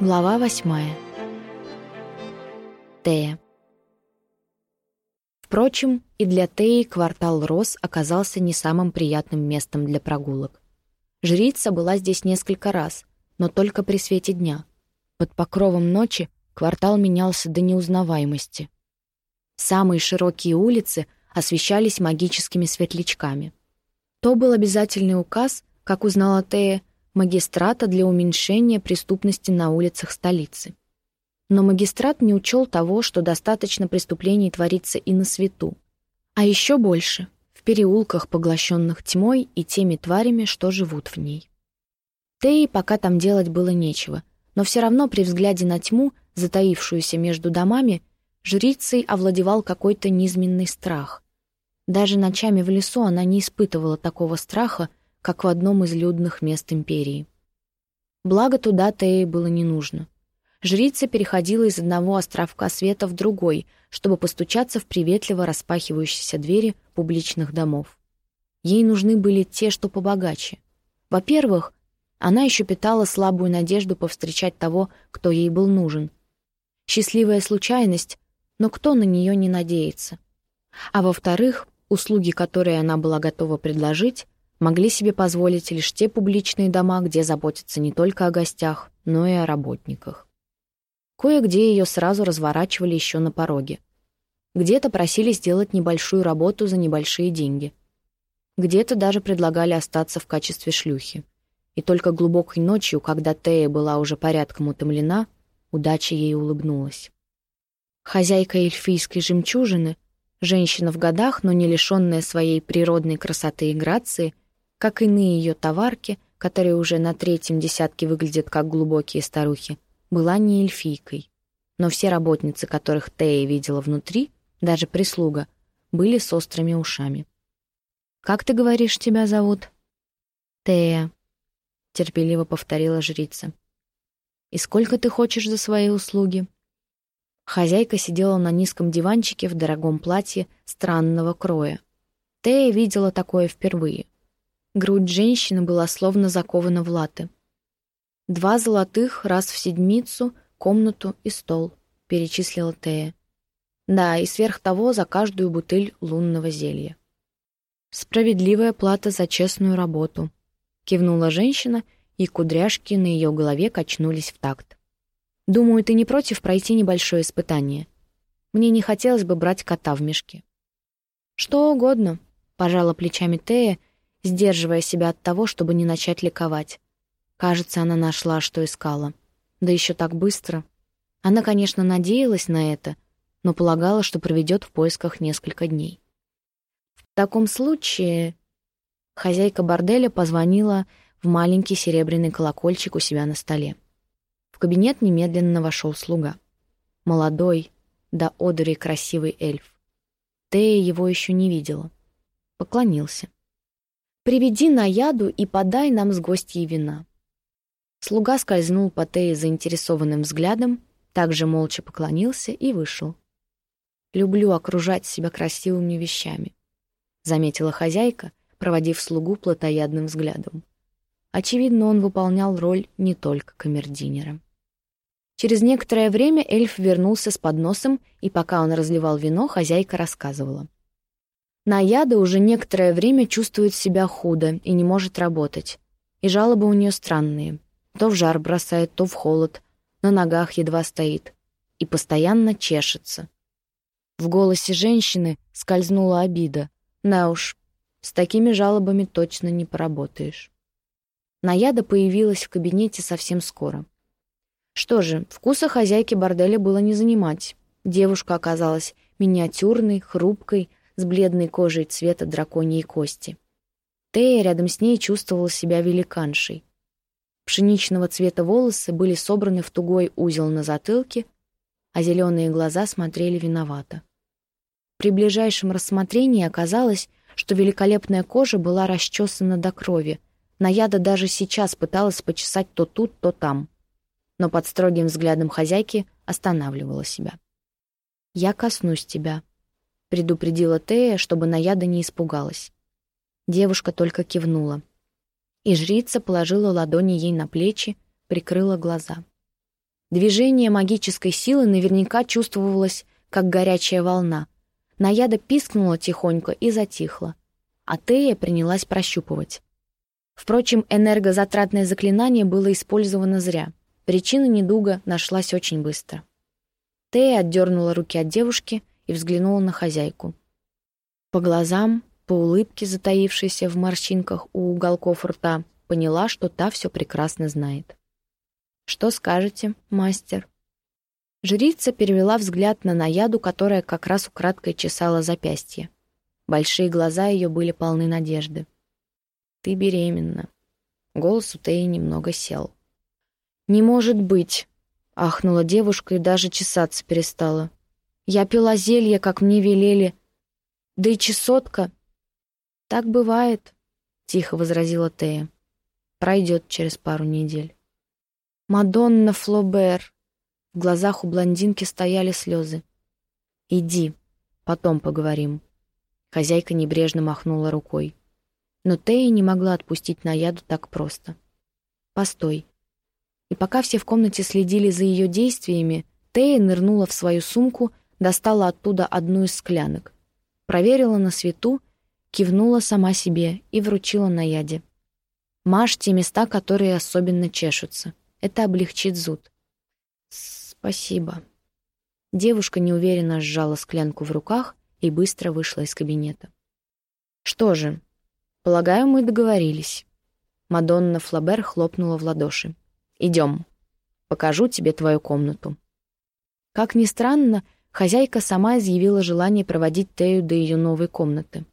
Глава восьмая. Тея. Впрочем, и для Теи квартал Рос оказался не самым приятным местом для прогулок. Жрица была здесь несколько раз, но только при свете дня. Под покровом ночи квартал менялся до неузнаваемости. Самые широкие улицы освещались магическими светлячками. То был обязательный указ, как узнала Тея, магистрата для уменьшения преступности на улицах столицы. Но магистрат не учел того, что достаточно преступлений творится и на свету. А еще больше — в переулках, поглощенных тьмой и теми тварями, что живут в ней. Теи пока там делать было нечего, но все равно при взгляде на тьму, затаившуюся между домами, жрицей овладевал какой-то низменный страх. Даже ночами в лесу она не испытывала такого страха, как в одном из людных мест империи. Благо туда Теи было не нужно. Жрица переходила из одного островка света в другой, чтобы постучаться в приветливо распахивающиеся двери публичных домов. Ей нужны были те, что побогаче. Во-первых, она еще питала слабую надежду повстречать того, кто ей был нужен. Счастливая случайность, но кто на нее не надеется? А во-вторых, услуги, которые она была готова предложить, могли себе позволить лишь те публичные дома, где заботятся не только о гостях, но и о работниках. Кое-где ее сразу разворачивали еще на пороге. Где-то просили сделать небольшую работу за небольшие деньги. Где-то даже предлагали остаться в качестве шлюхи. И только глубокой ночью, когда Тея была уже порядком утомлена, удача ей улыбнулась. Хозяйка эльфийской жемчужины, женщина в годах, но не лишенная своей природной красоты и грации, как иные ее товарки, которые уже на третьем десятке выглядят как глубокие старухи, была не эльфийкой. Но все работницы, которых Тея видела внутри, даже прислуга, были с острыми ушами. «Как ты говоришь, тебя зовут?» «Тея», — терпеливо повторила жрица. «И сколько ты хочешь за свои услуги?» Хозяйка сидела на низком диванчике в дорогом платье странного кроя. Тея видела такое впервые. Грудь женщины была словно закована в латы. «Два золотых раз в седмицу, комнату и стол», — перечислила Тея. «Да, и сверх того за каждую бутыль лунного зелья». «Справедливая плата за честную работу», — кивнула женщина, и кудряшки на ее голове качнулись в такт. «Думаю, ты не против пройти небольшое испытание. Мне не хотелось бы брать кота в мешке». «Что угодно», — пожала плечами Тея, — сдерживая себя от того, чтобы не начать ликовать. Кажется, она нашла, что искала. Да еще так быстро. Она, конечно, надеялась на это, но полагала, что проведет в поисках несколько дней. В таком случае хозяйка борделя позвонила в маленький серебряный колокольчик у себя на столе. В кабинет немедленно вошел слуга. Молодой, да одури красивый эльф. Тея его еще не видела. Поклонился. Приведи на яду и подай нам с гостьей вина». Слуга скользнул по Тее заинтересованным взглядом, также молча поклонился и вышел. «Люблю окружать себя красивыми вещами», — заметила хозяйка, проводив слугу плотоядным взглядом. Очевидно, он выполнял роль не только камердинера. Через некоторое время эльф вернулся с подносом, и пока он разливал вино, хозяйка рассказывала — Наяда уже некоторое время чувствует себя худо и не может работать. И жалобы у нее странные. То в жар бросает, то в холод. На ногах едва стоит. И постоянно чешется. В голосе женщины скользнула обида. На уж, с такими жалобами точно не поработаешь. Наяда появилась в кабинете совсем скоро. Что же, вкуса хозяйки борделя было не занимать. Девушка оказалась миниатюрной, хрупкой, с бледной кожей цвета драконьей кости. Тея рядом с ней чувствовала себя великаншей. Пшеничного цвета волосы были собраны в тугой узел на затылке, а зеленые глаза смотрели виновато. При ближайшем рассмотрении оказалось, что великолепная кожа была расчесана до крови. Наяда даже сейчас пыталась почесать то тут, то там. Но под строгим взглядом хозяйки останавливала себя. «Я коснусь тебя», предупредила Тея, чтобы Наяда не испугалась. Девушка только кивнула. И жрица положила ладони ей на плечи, прикрыла глаза. Движение магической силы наверняка чувствовалось, как горячая волна. Наяда пискнула тихонько и затихла, а Тея принялась прощупывать. Впрочем, энергозатратное заклинание было использовано зря. Причина недуга нашлась очень быстро. Тея отдернула руки от девушки и взглянула на хозяйку. По глазам, по улыбке, затаившейся в морщинках у уголков рта, поняла, что та все прекрасно знает. «Что скажете, мастер?» Жрица перевела взгляд на Наяду, которая как раз украдкой чесала запястье. Большие глаза ее были полны надежды. «Ты беременна». Голос у Теи немного сел. «Не может быть!» — ахнула девушка и даже чесаться перестала. «Я пила зелье, как мне велели. Да и чесотка...» «Так бывает», — тихо возразила Тея. Пройдет через пару недель. «Мадонна Флобер!» В глазах у блондинки стояли слезы. «Иди, потом поговорим». Хозяйка небрежно махнула рукой. Но Тея не могла отпустить Наяду так просто. «Постой». И пока все в комнате следили за ее действиями, Тея нырнула в свою сумку, достала оттуда одну из склянок, проверила на свету, кивнула сама себе и вручила Наяде. Мажь те места, которые особенно чешутся. Это облегчит зуд. Спасибо. Девушка неуверенно сжала склянку в руках и быстро вышла из кабинета. Что же, полагаю, мы договорились. Мадонна Флабер хлопнула в ладоши. Идем. Покажу тебе твою комнату. Как ни странно, хозяйка сама изъявила желание проводить Тею до ее новой комнаты.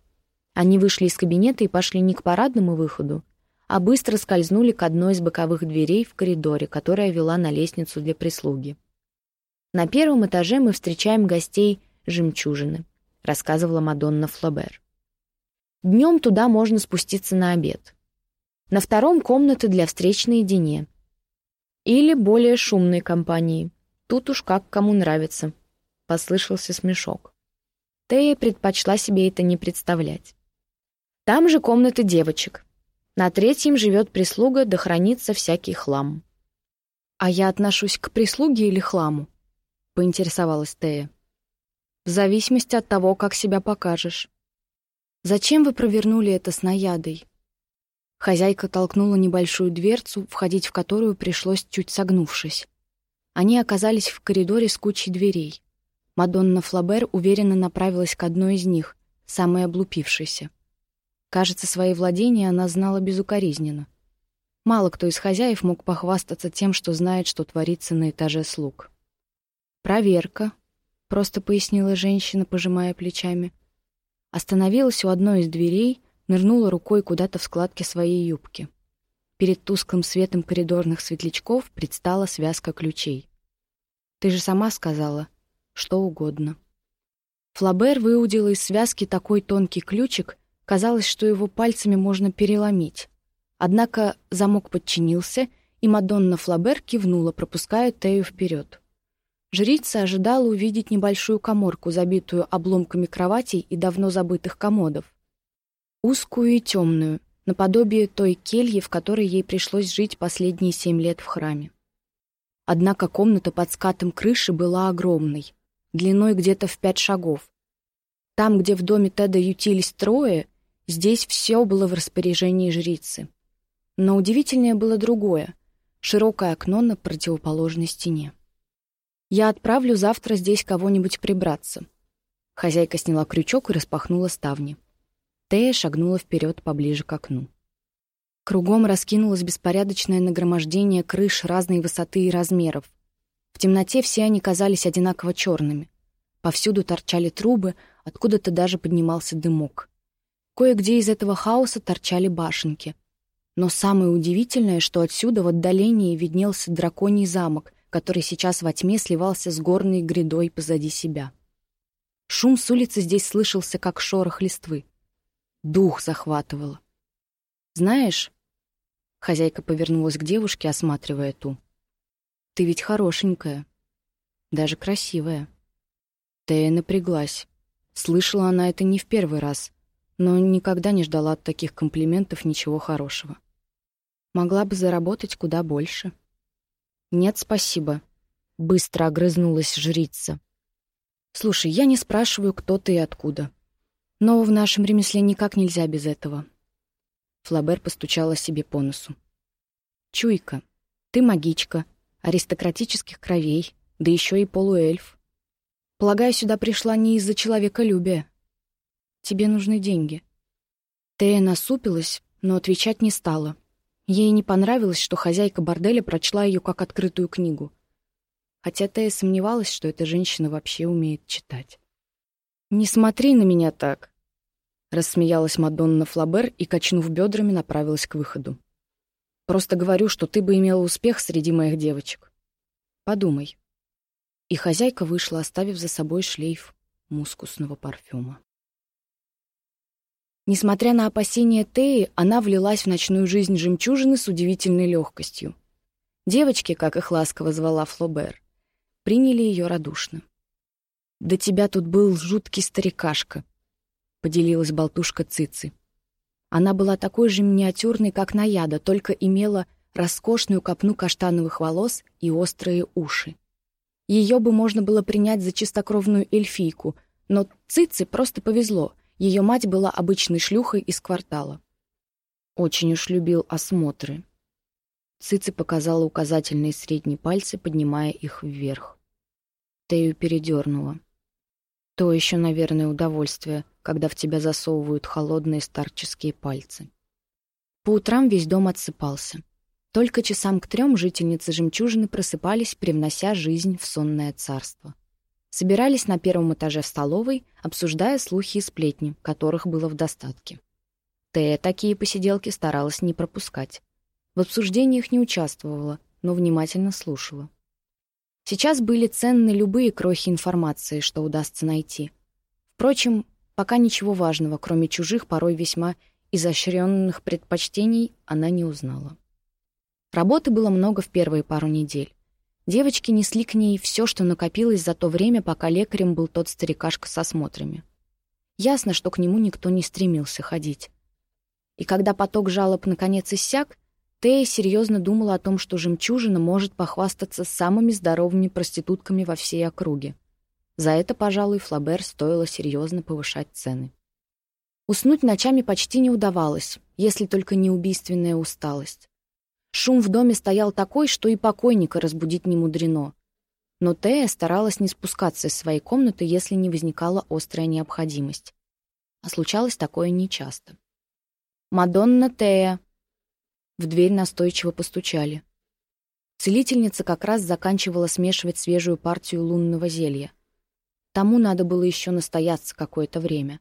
Они вышли из кабинета и пошли не к парадному выходу, а быстро скользнули к одной из боковых дверей в коридоре, которая вела на лестницу для прислуги. «На первом этаже мы встречаем гостей жемчужины», — рассказывала Мадонна Флобер. «Днем туда можно спуститься на обед. На втором — комнаты для встреч наедине. Или более шумной компании. Тут уж как кому нравится», — послышался смешок. Тея предпочла себе это не представлять. Там же комнаты девочек. На третьем живет прислуга, да хранится всякий хлам. «А я отношусь к прислуге или хламу?» — поинтересовалась Тея. «В зависимости от того, как себя покажешь». «Зачем вы провернули это с наядой?» Хозяйка толкнула небольшую дверцу, входить в которую пришлось чуть согнувшись. Они оказались в коридоре с кучей дверей. Мадонна Флабер уверенно направилась к одной из них, самой облупившейся. Кажется, свои владения она знала безукоризненно. Мало кто из хозяев мог похвастаться тем, что знает, что творится на этаже слуг. «Проверка», — просто пояснила женщина, пожимая плечами. Остановилась у одной из дверей, нырнула рукой куда-то в складке своей юбки. Перед тусклым светом коридорных светлячков предстала связка ключей. «Ты же сама сказала, что угодно». Флабер выудила из связки такой тонкий ключик, Казалось, что его пальцами можно переломить. Однако замок подчинился, и Мадонна Флабер кивнула, пропуская Тею вперед. Жрица ожидала увидеть небольшую коморку, забитую обломками кроватей и давно забытых комодов. Узкую и темную, наподобие той кельи, в которой ей пришлось жить последние семь лет в храме. Однако комната под скатом крыши была огромной, длиной где-то в пять шагов. Там, где в доме Теда ютились трое, Здесь все было в распоряжении жрицы. Но удивительнее было другое — широкое окно на противоположной стене. «Я отправлю завтра здесь кого-нибудь прибраться». Хозяйка сняла крючок и распахнула ставни. Тея шагнула вперед поближе к окну. Кругом раскинулось беспорядочное нагромождение крыш разной высоты и размеров. В темноте все они казались одинаково черными. Повсюду торчали трубы, откуда-то даже поднимался дымок. Кое-где из этого хаоса торчали башенки. Но самое удивительное, что отсюда в отдалении виднелся драконий замок, который сейчас во тьме сливался с горной грядой позади себя. Шум с улицы здесь слышался, как шорох листвы. Дух захватывало. «Знаешь...» — хозяйка повернулась к девушке, осматривая ту. «Ты ведь хорошенькая. Даже красивая». Тея напряглась. Слышала она это не в первый раз но никогда не ждала от таких комплиментов ничего хорошего. Могла бы заработать куда больше. «Нет, спасибо», Быстро огрызнулась жрица. «Слушай, я не спрашиваю, кто ты и откуда. Но в нашем ремесле никак нельзя без этого». Флабер постучала себе по носу. «Чуйка, ты магичка, аристократических кровей, да еще и полуэльф. Полагаю, сюда пришла не из-за человеколюбия. Тебе нужны деньги». Тея насупилась, но отвечать не стала. Ей не понравилось, что хозяйка борделя прочла ее как открытую книгу хотя Тея сомневалась, что эта женщина вообще умеет читать. «Не смотри на меня так!» Рассмеялась Мадонна Флабер и, качнув бедрами, направилась к выходу. «Просто говорю, что ты бы имела успех среди моих девочек. Подумай». И хозяйка вышла, оставив за собой шлейф мускусного парфюма. Несмотря на опасения Теи, она влилась в ночную жизнь жемчужины с удивительной легкостью. Девочки, как их ласково звала Флобер, приняли ее радушно. «Да тебя тут был жуткий старикашка», — поделилась болтушка Цицы. Она была такой же миниатюрной, как Наяда, только имела роскошную копну каштановых волос и острые уши. Ее бы можно было принять за чистокровную эльфийку, но Цице просто повезло. Ее мать была обычной шлюхой из квартала. Очень уж любил осмотры. Цицы показала указательные средние пальцы, поднимая их вверх. Тею передернуло. То еще, наверное, удовольствие, когда в тебя засовывают холодные старческие пальцы. По утрам весь дом отсыпался. Только часам к трем жительницы жемчужины просыпались, привнося жизнь в сонное царство. Собирались на первом этаже в столовой, обсуждая слухи и сплетни, которых было в достатке. Тея такие посиделки старалась не пропускать. В обсуждениях не участвовала, но внимательно слушала. Сейчас были ценны любые крохи информации, что удастся найти. Впрочем, пока ничего важного, кроме чужих, порой весьма изощренных предпочтений, она не узнала. Работы было много в первые пару недель. Девочки несли к ней все, что накопилось за то время, пока лекарем был тот старикашка со смотрами. Ясно, что к нему никто не стремился ходить. И когда поток жалоб наконец иссяк, Тея серьезно думала о том, что «Жемчужина» может похвастаться самыми здоровыми проститутками во всей округе. За это, пожалуй, Флабер стоило серьезно повышать цены. Уснуть ночами почти не удавалось, если только не убийственная усталость. Шум в доме стоял такой, что и покойника разбудить не мудрено. Но Тея старалась не спускаться из своей комнаты, если не возникала острая необходимость. А случалось такое нечасто. «Мадонна Тея!» В дверь настойчиво постучали. Целительница как раз заканчивала смешивать свежую партию лунного зелья. Тому надо было еще настояться какое-то время.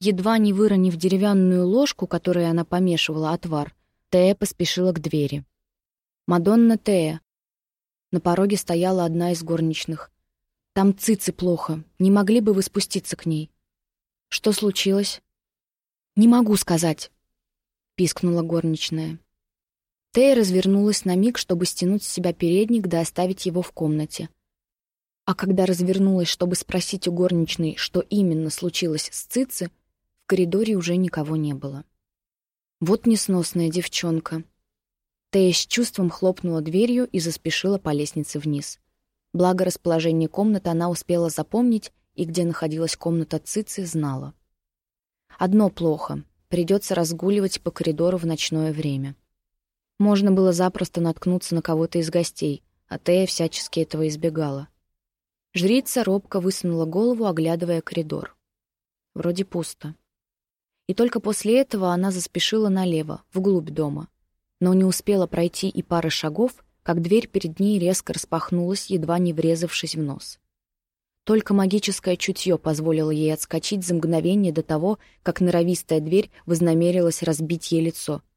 Едва не выронив деревянную ложку, которой она помешивала отвар, Тея поспешила к двери. «Мадонна Тея». На пороге стояла одна из горничных. «Там цицы плохо. Не могли бы вы спуститься к ней?» «Что случилось?» «Не могу сказать», — пискнула горничная. Тея развернулась на миг, чтобы стянуть с себя передник да оставить его в комнате. А когда развернулась, чтобы спросить у горничной, что именно случилось с Цици, в коридоре уже никого не было. Вот несносная девчонка. Тея с чувством хлопнула дверью и заспешила по лестнице вниз. Благо расположение комнаты она успела запомнить, и где находилась комната Цицы, знала. Одно плохо — придется разгуливать по коридору в ночное время. Можно было запросто наткнуться на кого-то из гостей, а Тея всячески этого избегала. Жрица робко высунула голову, оглядывая коридор. Вроде пусто. И только после этого она заспешила налево, вглубь дома. Но не успела пройти и пары шагов, как дверь перед ней резко распахнулась, едва не врезавшись в нос. Только магическое чутье позволило ей отскочить за мгновение до того, как норовистая дверь вознамерилась разбить ей лицо —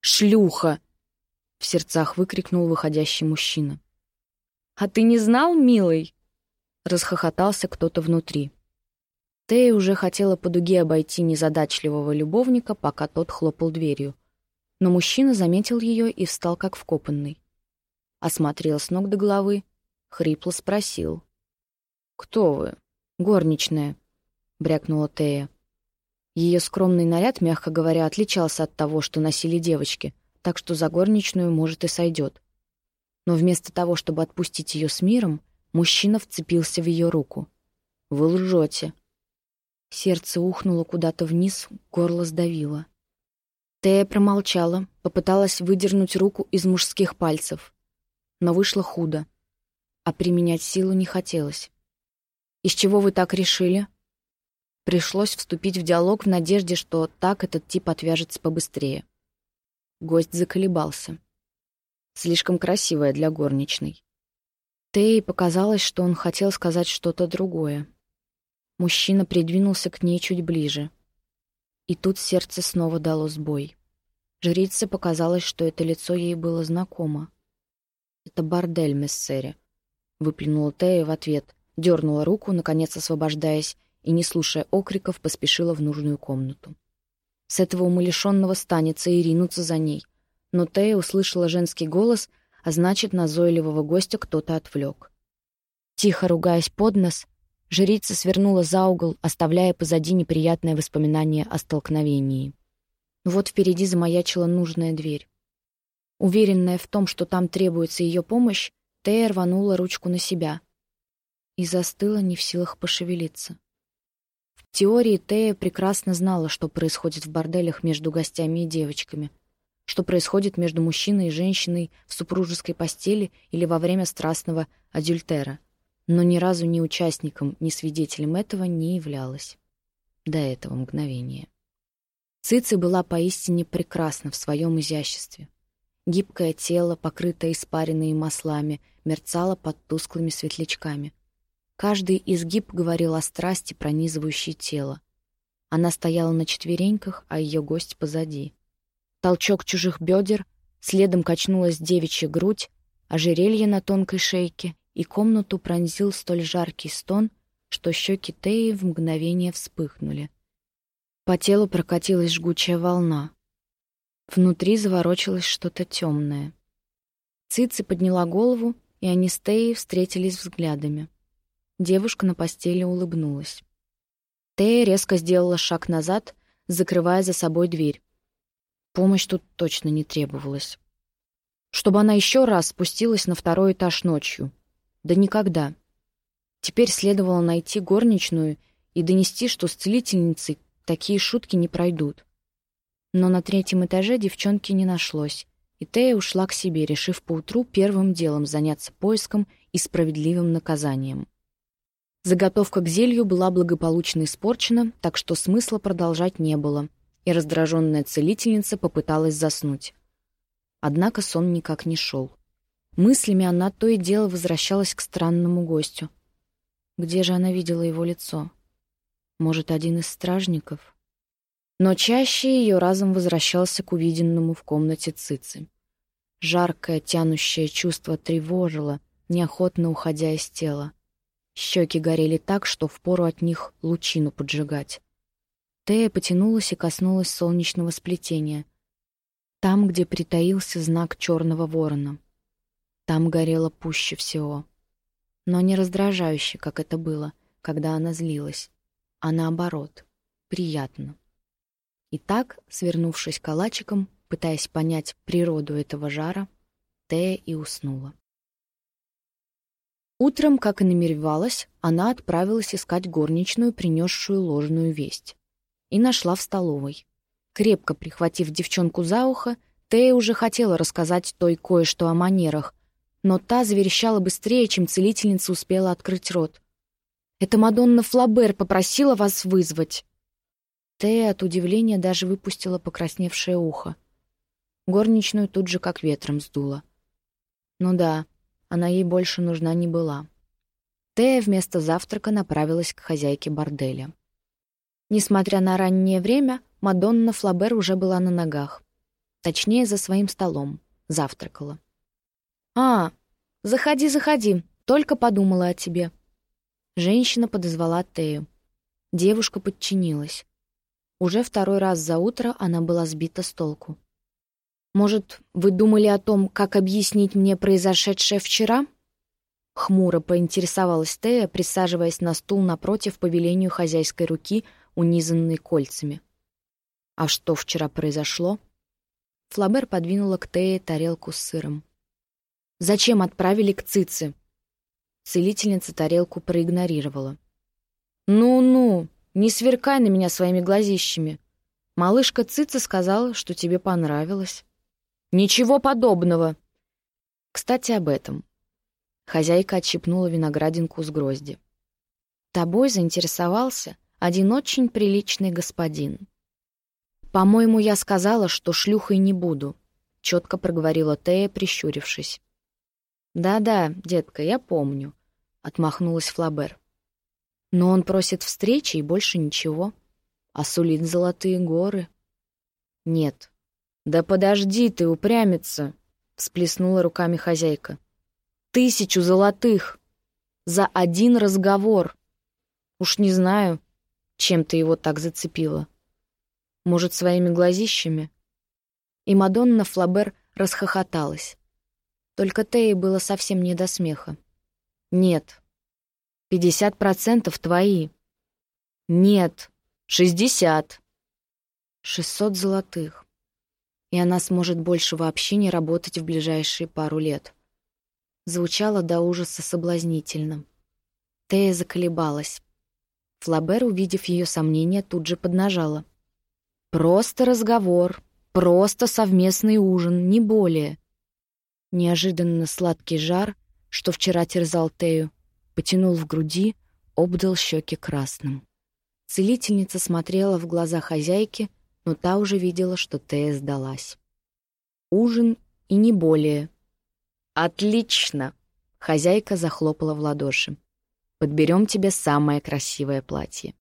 «Шлюха!» — в сердцах выкрикнул выходящий мужчина. «А ты не знал, милый?» — расхохотался кто-то внутри. Тея уже хотела по дуге обойти незадачливого любовника, пока тот хлопал дверью. Но мужчина заметил ее и встал как вкопанный. Осмотрел с ног до головы, хрипло спросил. «Кто вы?» «Горничная», — брякнула Тея. Ее скромный наряд, мягко говоря, отличался от того, что носили девочки, так что за горничную, может, и сойдет. Но вместо того, чтобы отпустить ее с миром, мужчина вцепился в ее руку. «Вы лжете». Сердце ухнуло куда-то вниз, горло сдавило. Тея промолчала, попыталась выдернуть руку из мужских пальцев. Но вышло худо. А применять силу не хотелось. «Из чего вы так решили?» Пришлось вступить в диалог в надежде, что так этот тип отвяжется побыстрее. Гость заколебался. Слишком красивая для горничной. Тей показалось, что он хотел сказать что-то другое. Мужчина придвинулся к ней чуть ближе. И тут сердце снова дало сбой. Жрице показалось, что это лицо ей было знакомо. «Это бордель, мессере», — выплюнула Тея в ответ, дернула руку, наконец освобождаясь, и, не слушая окриков, поспешила в нужную комнату. С этого умалишенного станется и ринуться за ней. Но Тея услышала женский голос, а значит, назойливого гостя кто-то отвлек. Тихо ругаясь под нос, жрица свернула за угол, оставляя позади неприятное воспоминание о столкновении. Вот впереди замаячила нужная дверь. Уверенная в том, что там требуется ее помощь, Тея рванула ручку на себя и застыла не в силах пошевелиться. В теории Тея прекрасно знала, что происходит в борделях между гостями и девочками, что происходит между мужчиной и женщиной в супружеской постели или во время страстного адюльтера, но ни разу ни участником, ни свидетелем этого не являлась. До этого мгновения. Цици была поистине прекрасна в своем изяществе. Гибкое тело, покрытое испаренными маслами, мерцало под тусклыми светлячками. Каждый изгиб говорил о страсти, пронизывающей тело. Она стояла на четвереньках, а ее гость позади. Толчок чужих бедер, следом качнулась девичья грудь, ожерелье на тонкой шейке, и комнату пронзил столь жаркий стон, что щеки Теи в мгновение вспыхнули. По телу прокатилась жгучая волна. Внутри заворочилось что-то темное. Цици подняла голову, и они с Теей встретились взглядами. Девушка на постели улыбнулась. Тея резко сделала шаг назад, закрывая за собой дверь. Помощь тут точно не требовалась. Чтобы она еще раз спустилась на второй этаж ночью. Да никогда. Теперь следовало найти горничную и донести, что с целительницей такие шутки не пройдут. Но на третьем этаже девчонки не нашлось, и Тея ушла к себе, решив поутру первым делом заняться поиском и справедливым наказанием. Заготовка к зелью была благополучно испорчена, так что смысла продолжать не было, и раздраженная целительница попыталась заснуть. Однако сон никак не шел. Мыслями она то и дело возвращалась к странному гостю. Где же она видела его лицо? Может, один из стражников? Но чаще ее разом возвращался к увиденному в комнате Цицы. Жаркое, тянущее чувство тревожило, неохотно уходя из тела. Щеки горели так, что впору от них лучину поджигать. Тея потянулась и коснулась солнечного сплетения. Там, где притаился знак черного ворона. Там горело пуще всего. Но не раздражающе, как это было, когда она злилась а наоборот, приятно. И так, свернувшись калачиком, пытаясь понять природу этого жара, Тея и уснула. Утром, как и намеревалась, она отправилась искать горничную, принесшую ложную весть. И нашла в столовой. Крепко прихватив девчонку за ухо, Тея уже хотела рассказать той кое-что о манерах, но та заверещала быстрее, чем целительница успела открыть рот. Это Мадонна Флабер попросила вас вызвать». Тея от удивления даже выпустила покрасневшее ухо. Горничную тут же как ветром сдуло. Ну да, она ей больше нужна не была. Тея вместо завтрака направилась к хозяйке борделя. Несмотря на раннее время, Мадонна Флабер уже была на ногах. Точнее, за своим столом. Завтракала. «А, заходи, заходи, только подумала о тебе», Женщина подозвала Тею. Девушка подчинилась. Уже второй раз за утро она была сбита с толку. «Может, вы думали о том, как объяснить мне произошедшее вчера?» Хмуро поинтересовалась Тея, присаживаясь на стул напротив по велению хозяйской руки, унизанной кольцами. «А что вчера произошло?» Флабер подвинула к Тее тарелку с сыром. Зачем отправили к Цице?» Целительница тарелку проигнорировала. «Ну-ну, не сверкай на меня своими глазищами. Малышка Цица сказала, что тебе понравилось». «Ничего подобного!» «Кстати, об этом». Хозяйка отщипнула виноградинку с грозди. «Тобой заинтересовался один очень приличный господин. По-моему, я сказала, что шлюхой не буду», — четко проговорила Тея, прищурившись. «Да-да, детка, я помню», — отмахнулась Флабер. «Но он просит встречи и больше ничего. А сулит золотые горы». «Нет». «Да подожди ты, упрямиться!» — всплеснула руками хозяйка. «Тысячу золотых! За один разговор! Уж не знаю, чем ты его так зацепила. Может, своими глазищами?» И Мадонна Флабер расхохоталась. Только Теи было совсем не до смеха. «Нет. Пятьдесят процентов твои». «Нет. Шестьдесят». «Шестьсот золотых. И она сможет больше вообще не работать в ближайшие пару лет». Звучало до ужаса соблазнительно. Тея заколебалась. Флабер, увидев ее сомнения, тут же поднажала. «Просто разговор, просто совместный ужин, не более. Неожиданно сладкий жар, что вчера терзал Тею, потянул в груди, обдал щеки красным. Целительница смотрела в глаза хозяйки, но та уже видела, что Тея сдалась. Ужин и не более. «Отлично!» — хозяйка захлопала в ладоши. «Подберем тебе самое красивое платье».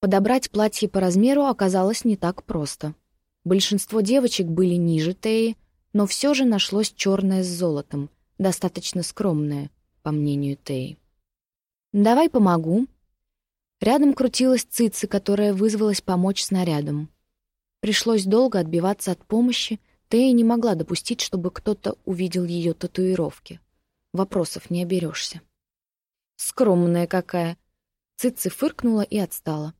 Подобрать платье по размеру оказалось не так просто. Большинство девочек были ниже Теи, но все же нашлось черное с золотом, достаточно скромное, по мнению Теи. «Давай помогу». Рядом крутилась цица, которая вызвалась помочь снарядом. Пришлось долго отбиваться от помощи, Тея не могла допустить, чтобы кто-то увидел ее татуировки. Вопросов не оберешься. «Скромная какая!» Цици фыркнула и отстала.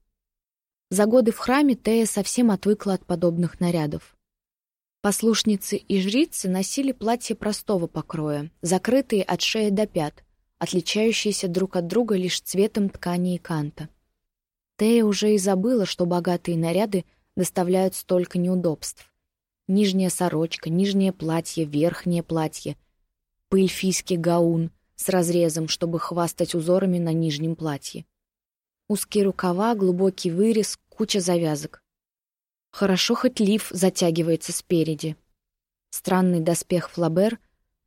За годы в храме Тея совсем отвыкла от подобных нарядов. Послушницы и жрицы носили платья простого покроя, закрытые от шеи до пят, отличающиеся друг от друга лишь цветом ткани и канта. Тея уже и забыла, что богатые наряды доставляют столько неудобств. Нижняя сорочка, нижнее платье, верхнее платье, пыльфийский гаун с разрезом, чтобы хвастать узорами на нижнем платье. Узкие рукава, глубокий вырез, куча завязок. Хорошо хоть лиф затягивается спереди. Странный доспех Флабер,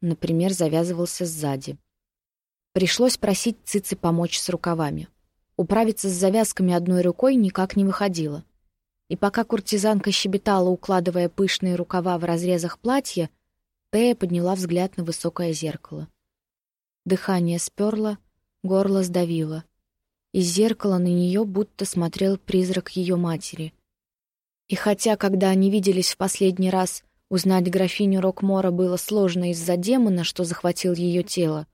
например, завязывался сзади. Пришлось просить Цицы помочь с рукавами. Управиться с завязками одной рукой никак не выходило. И пока куртизанка щебетала, укладывая пышные рукава в разрезах платья, Тея подняла взгляд на высокое зеркало. Дыхание сперло, горло сдавило. Из зеркала на нее будто смотрел призрак ее матери. И хотя, когда они виделись в последний раз, узнать графиню Рокмора было сложно из-за демона, что захватил ее тело,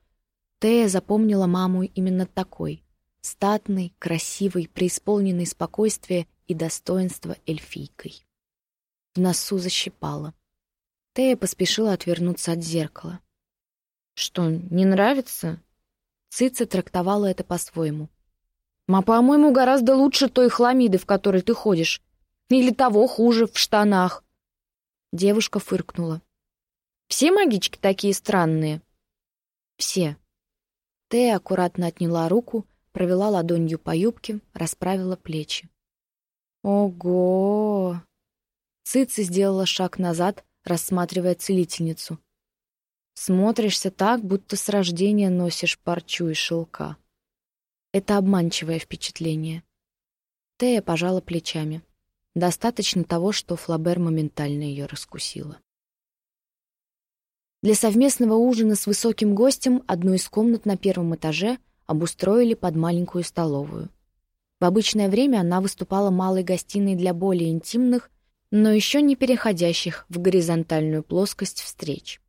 Тея запомнила маму именно такой — статной, красивой, преисполненной спокойствия и достоинства эльфийкой. В носу защипала. Тея поспешила отвернуться от зеркала. «Что, не нравится?» Цица трактовала это по-своему. «Ма, по-моему, гораздо лучше той хламиды, в которой ты ходишь. Или того хуже, в штанах. Девушка фыркнула. Все магички такие странные? Все. Тея аккуратно отняла руку, провела ладонью по юбке, расправила плечи. Ого! Цици сделала шаг назад, рассматривая целительницу. Смотришься так, будто с рождения носишь парчу и шелка. Это обманчивое впечатление. Тея пожала плечами. Достаточно того, что Флабер моментально ее раскусила. Для совместного ужина с высоким гостем одну из комнат на первом этаже обустроили под маленькую столовую. В обычное время она выступала малой гостиной для более интимных, но еще не переходящих в горизонтальную плоскость встреч.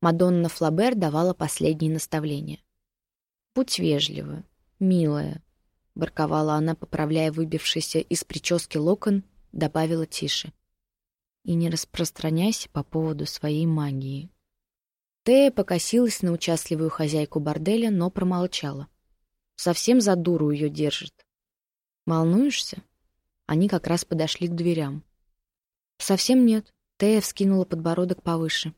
Мадонна Флабер давала последние наставления. «Будь вежлива, милая, Барковала она, поправляя выбившийся из прически локон, добавила тише. «И не распространяйся по поводу своей магии». Тея покосилась на участливую хозяйку борделя, но промолчала. Совсем за дуру ее держит. «Волнуешься?» Они как раз подошли к дверям. «Совсем нет», — Тея вскинула подбородок повыше.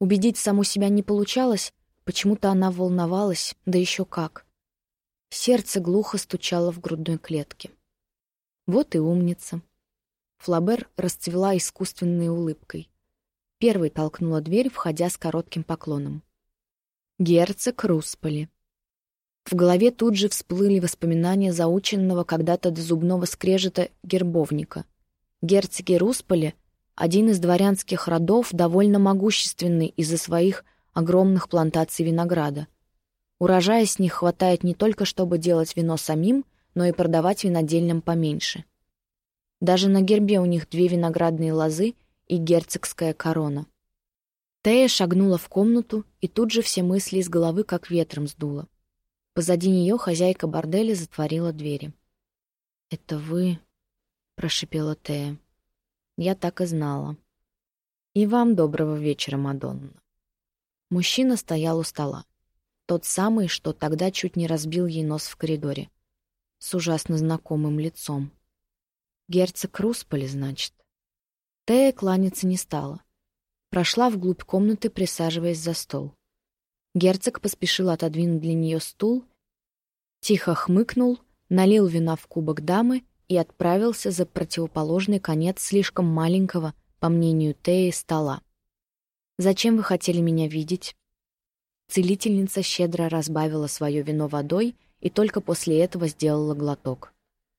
Убедить саму себя не получалось, почему-то она волновалась, да еще как. Сердце глухо стучало в грудной клетке. Вот и умница. Флабер расцвела искусственной улыбкой. Первой толкнула дверь, входя с коротким поклоном. Герцог Русполи. В голове тут же всплыли воспоминания заученного когда-то до зубного скрежета гербовника. Герцоги Русполи — один из дворянских родов, довольно могущественный из-за своих огромных плантаций винограда. Урожая с них хватает не только, чтобы делать вино самим, но и продавать винодельным поменьше. Даже на гербе у них две виноградные лозы — и герцогская корона. Тея шагнула в комнату, и тут же все мысли из головы как ветром сдуло. Позади нее хозяйка борделя затворила двери. «Это вы?» — прошипела Тея. «Я так и знала. И вам доброго вечера, Мадонна». Мужчина стоял у стола. Тот самый, что тогда чуть не разбил ей нос в коридоре. С ужасно знакомым лицом. Герцог Русполи, значит. Тея кланяться не стала. Прошла вглубь комнаты, присаживаясь за стол. Герцог поспешил отодвинуть для нее стул, тихо хмыкнул, налил вина в кубок дамы и отправился за противоположный конец слишком маленького, по мнению Теи, стола. «Зачем вы хотели меня видеть?» Целительница щедро разбавила свое вино водой и только после этого сделала глоток.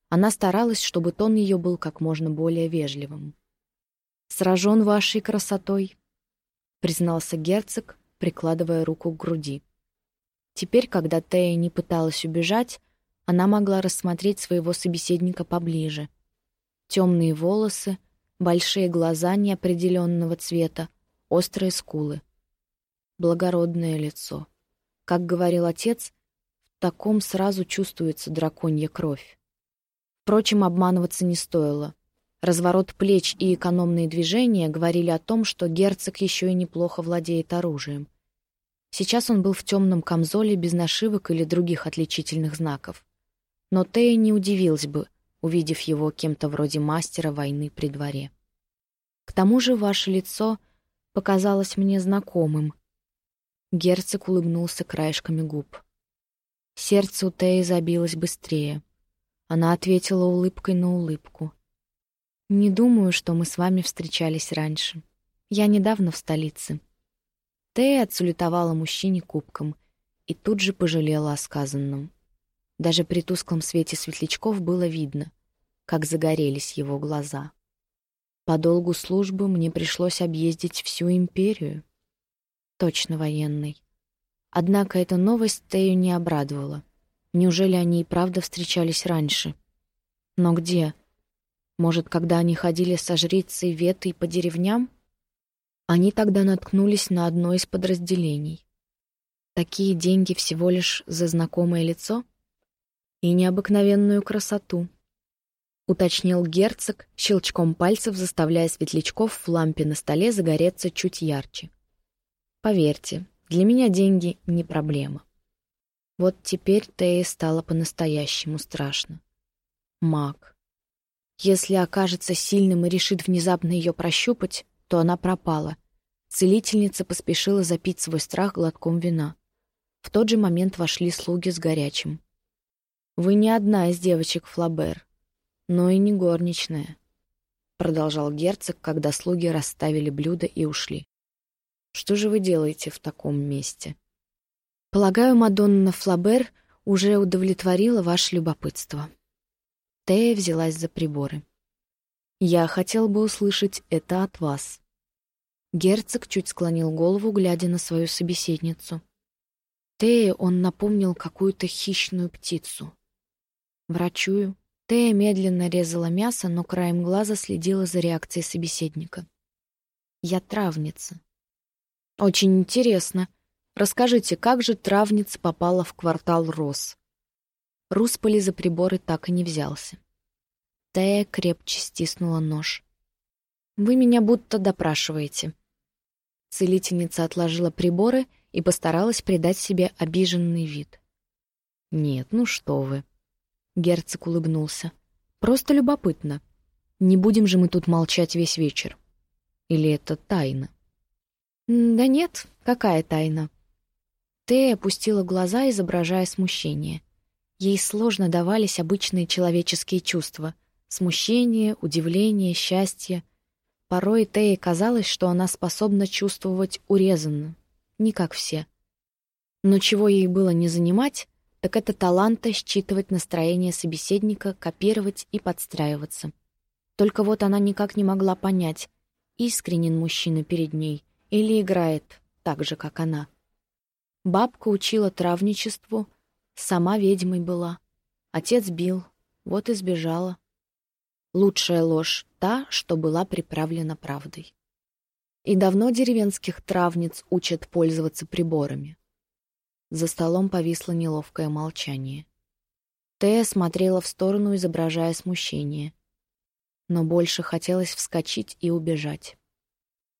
Она старалась, чтобы тон ее был как можно более вежливым сражен вашей красотой», — признался герцог, прикладывая руку к груди. Теперь, когда Тея не пыталась убежать, она могла рассмотреть своего собеседника поближе. Темные волосы, большие глаза неопределенного цвета, острые скулы. Благородное лицо. Как говорил отец, в таком сразу чувствуется драконья кровь. Впрочем, обманываться не стоило. Разворот плеч и экономные движения говорили о том, что герцог еще и неплохо владеет оружием. Сейчас он был в темном камзоле без нашивок или других отличительных знаков. Но Тея не удивилась бы, увидев его кем-то вроде мастера войны при дворе. К тому же ваше лицо показалось мне знакомым. Герцог улыбнулся краешками губ. Сердце у Теи забилось быстрее. Она ответила улыбкой на улыбку. «Не думаю, что мы с вами встречались раньше. Я недавно в столице». Тея отсулетовала мужчине кубком и тут же пожалела о сказанном. Даже при тусклом свете светлячков было видно, как загорелись его глаза. По долгу службы мне пришлось объездить всю империю. Точно военный. Однако эта новость Тею не обрадовала. Неужели они и правда встречались раньше? Но где? Может, когда они ходили со жрицей Ветой по деревням? Они тогда наткнулись на одно из подразделений. Такие деньги всего лишь за знакомое лицо и необыкновенную красоту, уточнил герцог, щелчком пальцев заставляя светлячков в лампе на столе загореться чуть ярче. Поверьте, для меня деньги не проблема. Вот теперь Тее стало по-настоящему страшно. Маг. Если окажется сильным и решит внезапно ее прощупать, то она пропала. Целительница поспешила запить свой страх глотком вина. В тот же момент вошли слуги с горячим. «Вы не одна из девочек Флабер, но и не горничная», — продолжал герцог, когда слуги расставили блюда и ушли. «Что же вы делаете в таком месте?» «Полагаю, Мадонна Флабер уже удовлетворила ваше любопытство», Тея взялась за приборы. «Я хотел бы услышать это от вас». Герцог чуть склонил голову, глядя на свою собеседницу. Тея он напомнил какую-то хищную птицу. Врачую. Тея медленно резала мясо, но краем глаза следила за реакцией собеседника. «Я травница». «Очень интересно. Расскажите, как же травница попала в квартал Рос?» Русполи за приборы так и не взялся. Тея крепче стиснула нож. «Вы меня будто допрашиваете». Целительница отложила приборы и постаралась придать себе обиженный вид. «Нет, ну что вы». Герцог улыбнулся. «Просто любопытно. Не будем же мы тут молчать весь вечер. Или это тайна?» «Да нет, какая тайна?» Тея опустила глаза, изображая смущение. Ей сложно давались обычные человеческие чувства — смущение, удивление, счастье. Порой Тее казалось, что она способна чувствовать урезанно, не как все. Но чего ей было не занимать, так это таланта считывать настроение собеседника, копировать и подстраиваться. Только вот она никак не могла понять, искренен мужчина перед ней или играет так же, как она. Бабка учила травничеству — Сама ведьмой была. Отец бил, вот и сбежала. Лучшая ложь — та, что была приправлена правдой. И давно деревенских травниц учат пользоваться приборами. За столом повисло неловкое молчание. Тея смотрела в сторону, изображая смущение. Но больше хотелось вскочить и убежать.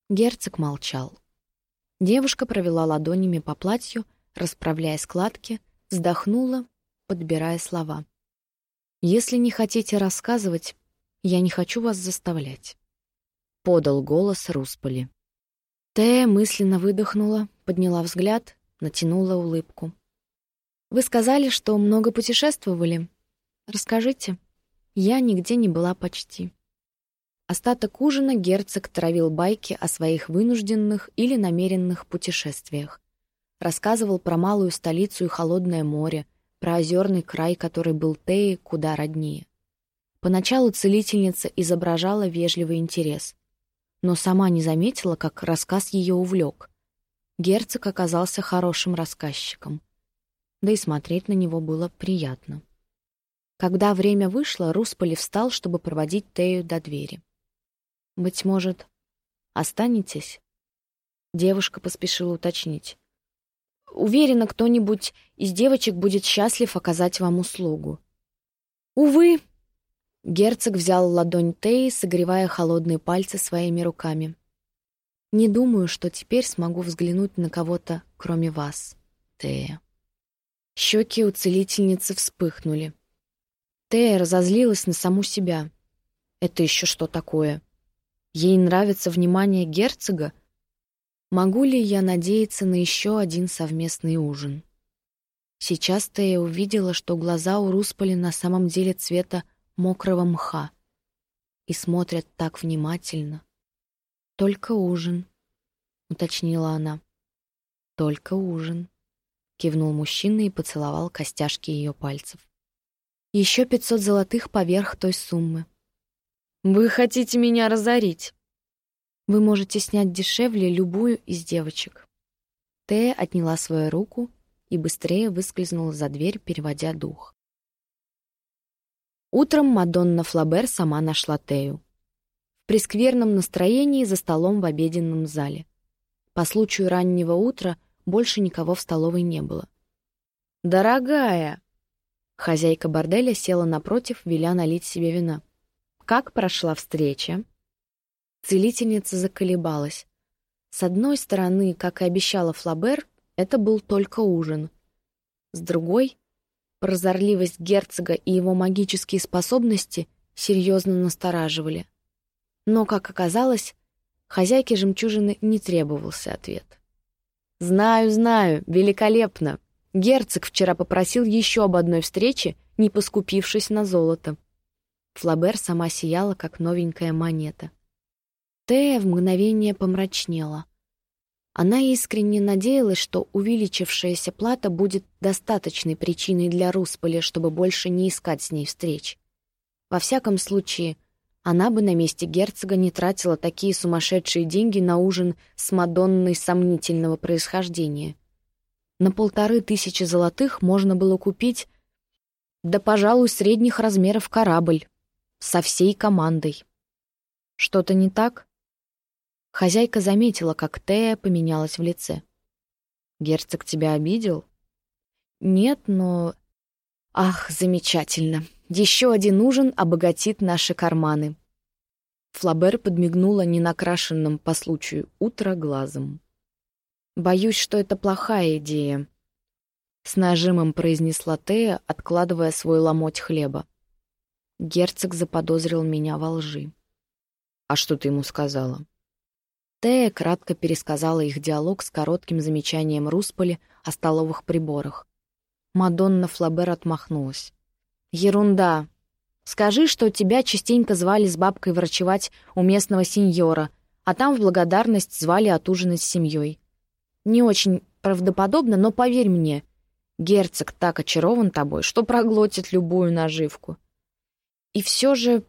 Герцог молчал. Девушка провела ладонями по платью, расправляя складки — Вздохнула, подбирая слова. «Если не хотите рассказывать, я не хочу вас заставлять», — подал голос Русполи. Тея мысленно выдохнула, подняла взгляд, натянула улыбку. «Вы сказали, что много путешествовали. Расскажите. Я нигде не была почти». Остаток ужина герцог травил байки о своих вынужденных или намеренных путешествиях. Рассказывал про малую столицу и холодное море, про озерный край, который был Теи куда роднее. Поначалу целительница изображала вежливый интерес, но сама не заметила, как рассказ ее увлек. Герцог оказался хорошим рассказчиком. Да и смотреть на него было приятно. Когда время вышло, Русполи встал, чтобы проводить Тею до двери. «Быть может, останетесь?» Девушка поспешила уточнить. Уверена, кто-нибудь из девочек будет счастлив оказать вам услугу. Увы, герцог взял ладонь Теи, согревая холодные пальцы своими руками. Не думаю, что теперь смогу взглянуть на кого-то, кроме вас, Тея. Щеки у целительницы вспыхнули. Тея разозлилась на саму себя. Это еще что такое? Ей нравится внимание герцога, Могу ли я надеяться на еще один совместный ужин? Сейчас-то я увидела, что глаза у Русполи на самом деле цвета мокрого мха и смотрят так внимательно. «Только ужин», — уточнила она. «Только ужин», — кивнул мужчина и поцеловал костяшки ее пальцев. «Еще пятьсот золотых поверх той суммы». «Вы хотите меня разорить?» Вы можете снять дешевле любую из девочек. Тея отняла свою руку и быстрее выскользнула за дверь, переводя дух. Утром Мадонна Флабер сама нашла Тею. В прескверном настроении за столом в обеденном зале. По случаю раннего утра больше никого в столовой не было. «Дорогая!» Хозяйка борделя села напротив, веля налить себе вина. «Как прошла встреча?» Целительница заколебалась. С одной стороны, как и обещала Флабер, это был только ужин. С другой, прозорливость герцога и его магические способности серьезно настораживали. Но, как оказалось, хозяйке жемчужины не требовался ответ. «Знаю, знаю, великолепно. Герцог вчера попросил еще об одной встрече, не поскупившись на золото». Флабер сама сияла, как новенькая монета. Тея в мгновение помрачнела. Она искренне надеялась, что увеличившаяся плата будет достаточной причиной для Русполи, чтобы больше не искать с ней встреч. Во всяком случае, она бы на месте герцога не тратила такие сумасшедшие деньги на ужин с Мадонной сомнительного происхождения. На полторы тысячи золотых можно было купить, да, пожалуй, средних размеров корабль со всей командой. Что-то не так? Хозяйка заметила, как Тея поменялась в лице. «Герцог тебя обидел?» «Нет, но...» «Ах, замечательно! Еще один ужин обогатит наши карманы!» Флабер подмигнула ненакрашенным по случаю утра глазом. «Боюсь, что это плохая идея», — с нажимом произнесла Тея, откладывая свой ломоть хлеба. Герцог заподозрил меня во лжи. «А что ты ему сказала?» Тея кратко пересказала их диалог с коротким замечанием Русполи о столовых приборах. Мадонна Флабер отмахнулась. «Ерунда. Скажи, что тебя частенько звали с бабкой врачевать у местного сеньора, а там в благодарность звали отужинать с семьей. Не очень правдоподобно, но поверь мне, герцог так очарован тобой, что проглотит любую наживку. И все же...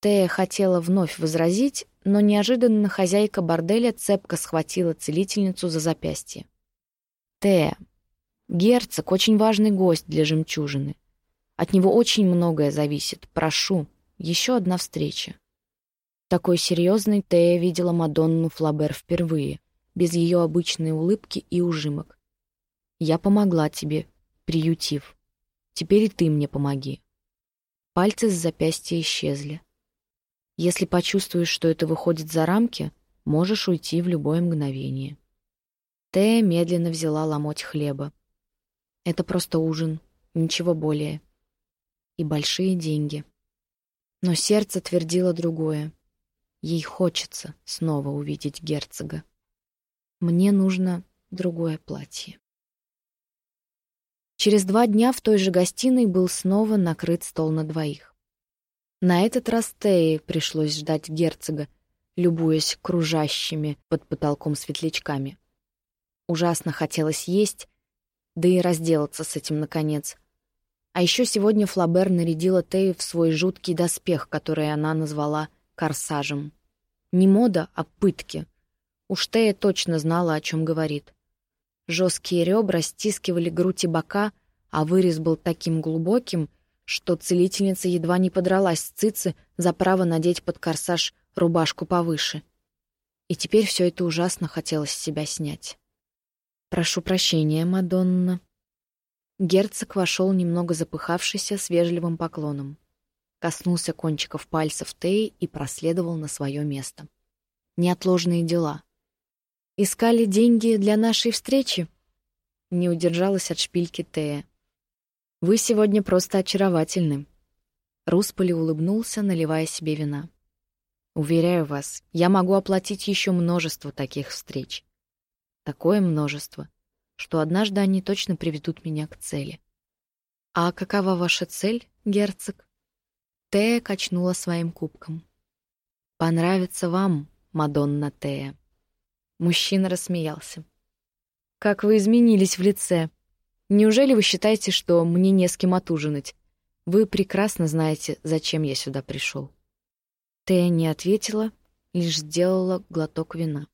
Тея хотела вновь возразить, но неожиданно хозяйка борделя цепко схватила целительницу за запястье. «Тея, герцог — очень важный гость для жемчужины. От него очень многое зависит. Прошу, еще одна встреча». Такой серьезной Тея видела Мадонну Флабер впервые без ее обычной улыбки и ужимок. «Я помогла тебе, приютив. Теперь и ты мне помоги». Пальцы с запястья исчезли. Если почувствуешь, что это выходит за рамки, можешь уйти в любое мгновение. Тея медленно взяла ломоть хлеба. Это просто ужин, ничего более. И большие деньги. Но сердце твердило другое. Ей хочется снова увидеть герцога. Мне нужно другое платье. Через два дня в той же гостиной был снова накрыт стол на двоих. На этот раз Теи пришлось ждать герцога, любуясь кружащими под потолком светлячками. Ужасно хотелось есть, да и разделаться с этим наконец. А еще сегодня Флабер нарядила Тею в свой жуткий доспех, который она назвала «корсажем». Не мода, а пытки — Уж Тея точно знала, о чем говорит. Жесткие ребра стискивали грудь и бока, а вырез был таким глубоким, что целительница едва не подралась с цицы за право надеть под корсаж рубашку повыше. И теперь все это ужасно хотелось с себя снять. «Прошу прощения, Мадонна». Герцог вошел немного запыхавшийся с вежливым поклоном. Коснулся кончиков пальцев Теи и проследовал на свое место. Неотложные дела. «Искали деньги для нашей встречи?» Не удержалась от шпильки Тея. «Вы сегодня просто очаровательны». Русполи улыбнулся, наливая себе вина. «Уверяю вас, я могу оплатить еще множество таких встреч. Такое множество, что однажды они точно приведут меня к цели». «А какова ваша цель, герцог?» Тея качнула своим кубком. «Понравится вам, Мадонна Тея». Мужчина рассмеялся. «Как вы изменились в лице. Неужели вы считаете, что мне не с кем отужинать? Вы прекрасно знаете, зачем я сюда пришел». Тея не ответила, лишь сделала глоток вина.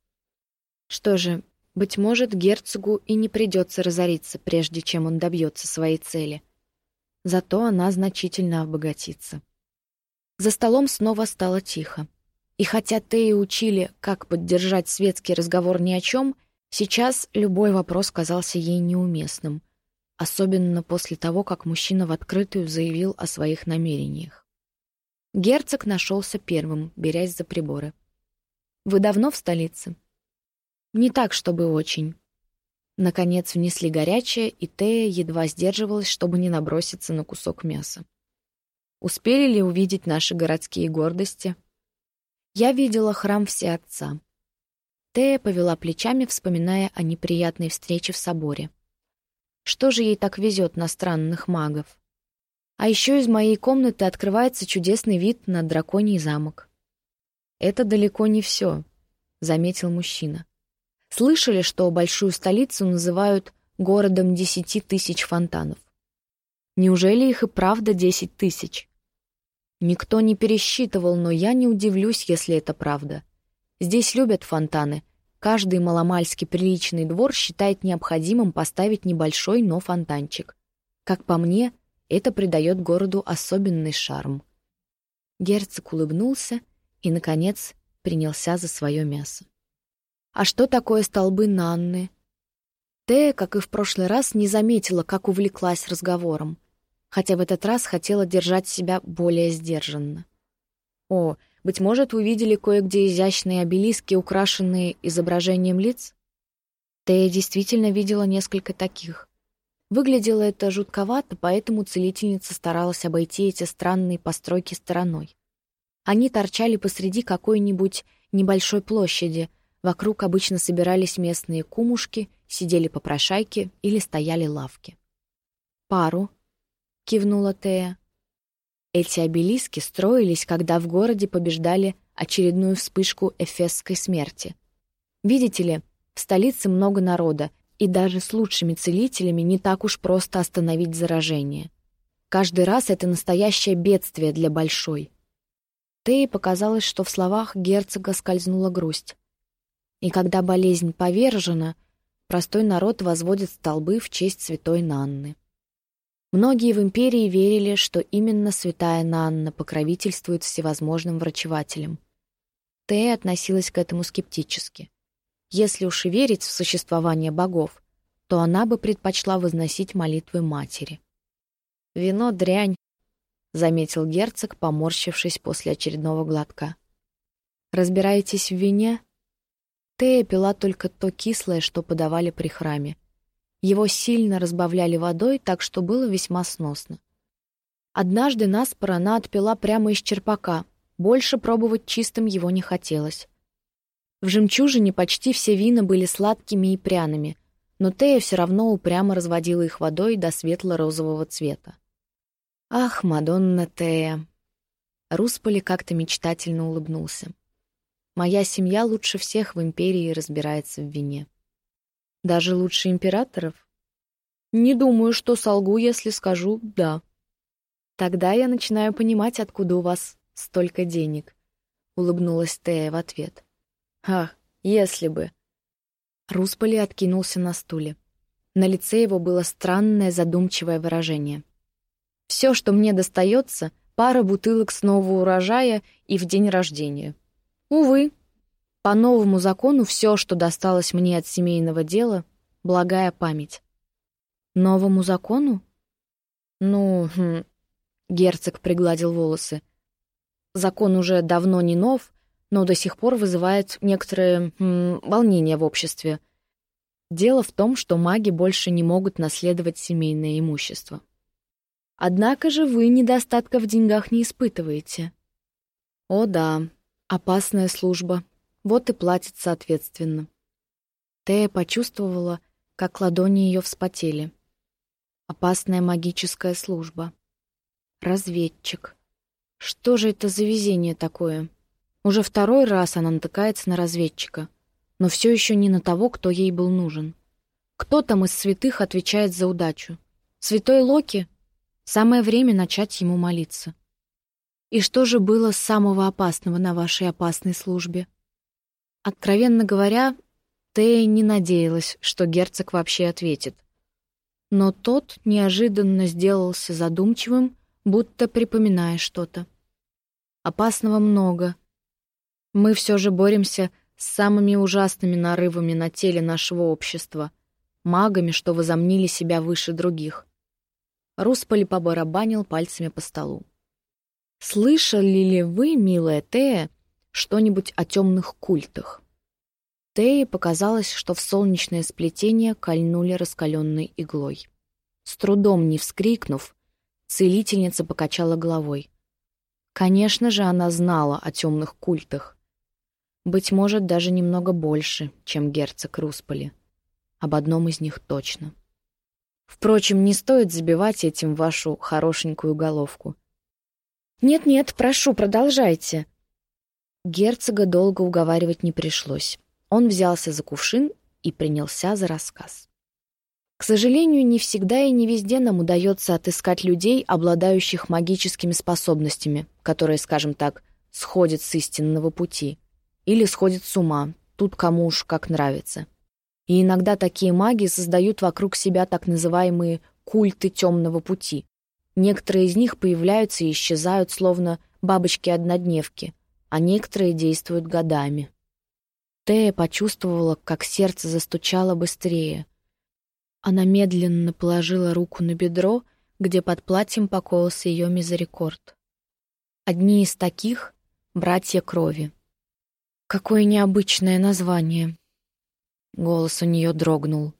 Что же, быть может, герцогу и не придется разориться, прежде чем он добьется своей цели. Зато она значительно обогатится. За столом снова стало тихо. И хотя Теи учили, как поддержать светский разговор ни о чем, сейчас любой вопрос казался ей неуместным, особенно после того, как мужчина в открытую заявил о своих намерениях. Герцог нашелся первым, берясь за приборы. «Вы давно в столице?» «Не так, чтобы очень». Наконец внесли горячее, и Тея едва сдерживалась, чтобы не наброситься на кусок мяса. «Успели ли увидеть наши городские гордости?» Я видела храм Всеотца. Тея повела плечами, вспоминая о неприятной встрече в соборе. Что же ей так везет на странных магов? А еще из моей комнаты открывается чудесный вид на драконий замок. «Это далеко не все», — заметил мужчина. «Слышали, что большую столицу называют городом десяти тысяч фонтанов? Неужели их и правда десять тысяч?» Никто не пересчитывал, но я не удивлюсь, если это правда. Здесь любят фонтаны. Каждый маломальски приличный двор считает необходимым поставить небольшой, но фонтанчик. Как по мне, это придает городу особенный шарм. Герцог улыбнулся и, наконец, принялся за свое мясо. «А что такое столбы Нанны?» Тея, как и в прошлый раз, не заметила, как увлеклась разговором хотя в этот раз хотела держать себя более сдержанно. О, Быть может, вы видели кое-где изящные обелиски, украшенные изображением лиц? Тея действительно видела несколько таких. Выглядело это жутковато, поэтому целительница старалась обойти эти странные постройки стороной. Они торчали посреди какой-нибудь небольшой площади, вокруг обычно собирались местные кумушки, сидели попрошайки или стояли лавки. «Пару», — кивнула Тея. Эти обелиски строились, когда в городе побеждали очередную вспышку эфесской смерти. Видите ли, в столице много народа, и даже с лучшими целителями не так уж просто остановить заражение. Каждый раз это настоящее бедствие для большой. Тее показалось, что в словах герцога скользнула грусть. И когда болезнь повержена, простой народ возводит столбы в честь святой Нанны. Многие в империи верили, что именно святая Нанна покровительствует всевозможным врачевателям. Тея относилась к этому скептически. Если уж и верить в существование богов, то она бы предпочла возносить молитвы матери. «Вино — дрянь», — заметил герцог, поморщившись после очередного глотка. «Разбираетесь в вине?» Тея пила только то кислое, что подавали при храме. Его сильно разбавляли водой, так что было весьма сносно. Однажды нас она отпила прямо из черпака. Больше пробовать чистым его не хотелось. В «Жемчужине» почти все вина были сладкими и пряными, но Тея все равно упрямо разводила их водой до светло-розового цвета. «Ах, Мадонна Тея!» Русполи как-то мечтательно улыбнулся. «Моя семья лучше всех в империи разбирается в вине». Даже лучше императоров? Не думаю, что солгу, если скажу «да». Тогда я начинаю понимать, откуда у вас столько денег, — улыбнулась Тея в ответ. Ах, если бы. Русполи откинулся на стуле. На лице его было странное задумчивое выражение. Все, что мне достается, пара бутылок с нового урожая и в день рождения. Увы, по новому закону все, что досталось мне от семейного дела, благая память. Новому закону? Ну, хм, герцог пригладил волосы. Закон уже давно не нов, но до сих пор вызывает некоторое хм, волнение в обществе. Дело в том, что маги больше не могут наследовать семейное имущество. Однако же вы недостатка в деньгах не испытываете. О да, опасная служба, вот и платит соответственно. Тея почувствовала, как ладони ее вспотели. Опасная магическая служба. Разведчик. Что же это за везение такое? Уже второй раз она натыкается на разведчика, но все еще не на того, кто ей был нужен. Кто там из святых отвечает за удачу? Святой Локи? Самое время начать ему молиться. И что же было самого опасного на вашей опасной службе? Откровенно говоря, Тея не надеялась, что герцог вообще ответит. Но тот неожиданно сделался задумчивым, будто припоминая что-то. Опасного много. Мы все же боремся с самыми ужасными нарывами на теле нашего общества, магами, что возомнили себя выше других. Русполи побарабанил пальцами по столу. «Слышали ли вы, милая Тея, что-нибудь о темных культах. Тее показалось, что в солнечное сплетение кольнули раскаленной иглой. С трудом не вскрикнув, целительница покачала головой. Конечно же, она знала о темных культах. Быть может, даже немного больше, чем герцог Русполи. Об одном из них точно. Впрочем, не стоит забивать этим вашу хорошенькую головку. «Нет-нет, прошу, продолжайте», Герцога долго уговаривать не пришлось. Он взялся за кувшин и принялся за рассказ. К сожалению, не всегда и не везде нам удается отыскать людей, обладающих магическими способностями, которые, скажем так, сходят с истинного пути. Или сходят с ума, тут кому уж как нравится. И иногда такие маги создают вокруг себя так называемые культы темного пути. Некоторые из них появляются и исчезают, словно бабочки-однодневки, а некоторые действуют годами. Тея почувствовала, как сердце застучало быстрее. Она медленно положила руку на бедро, где под платьем покоился ее мизерикорд. Одни из таких Братья крови. Какое необычное название. Голос у нее дрогнул.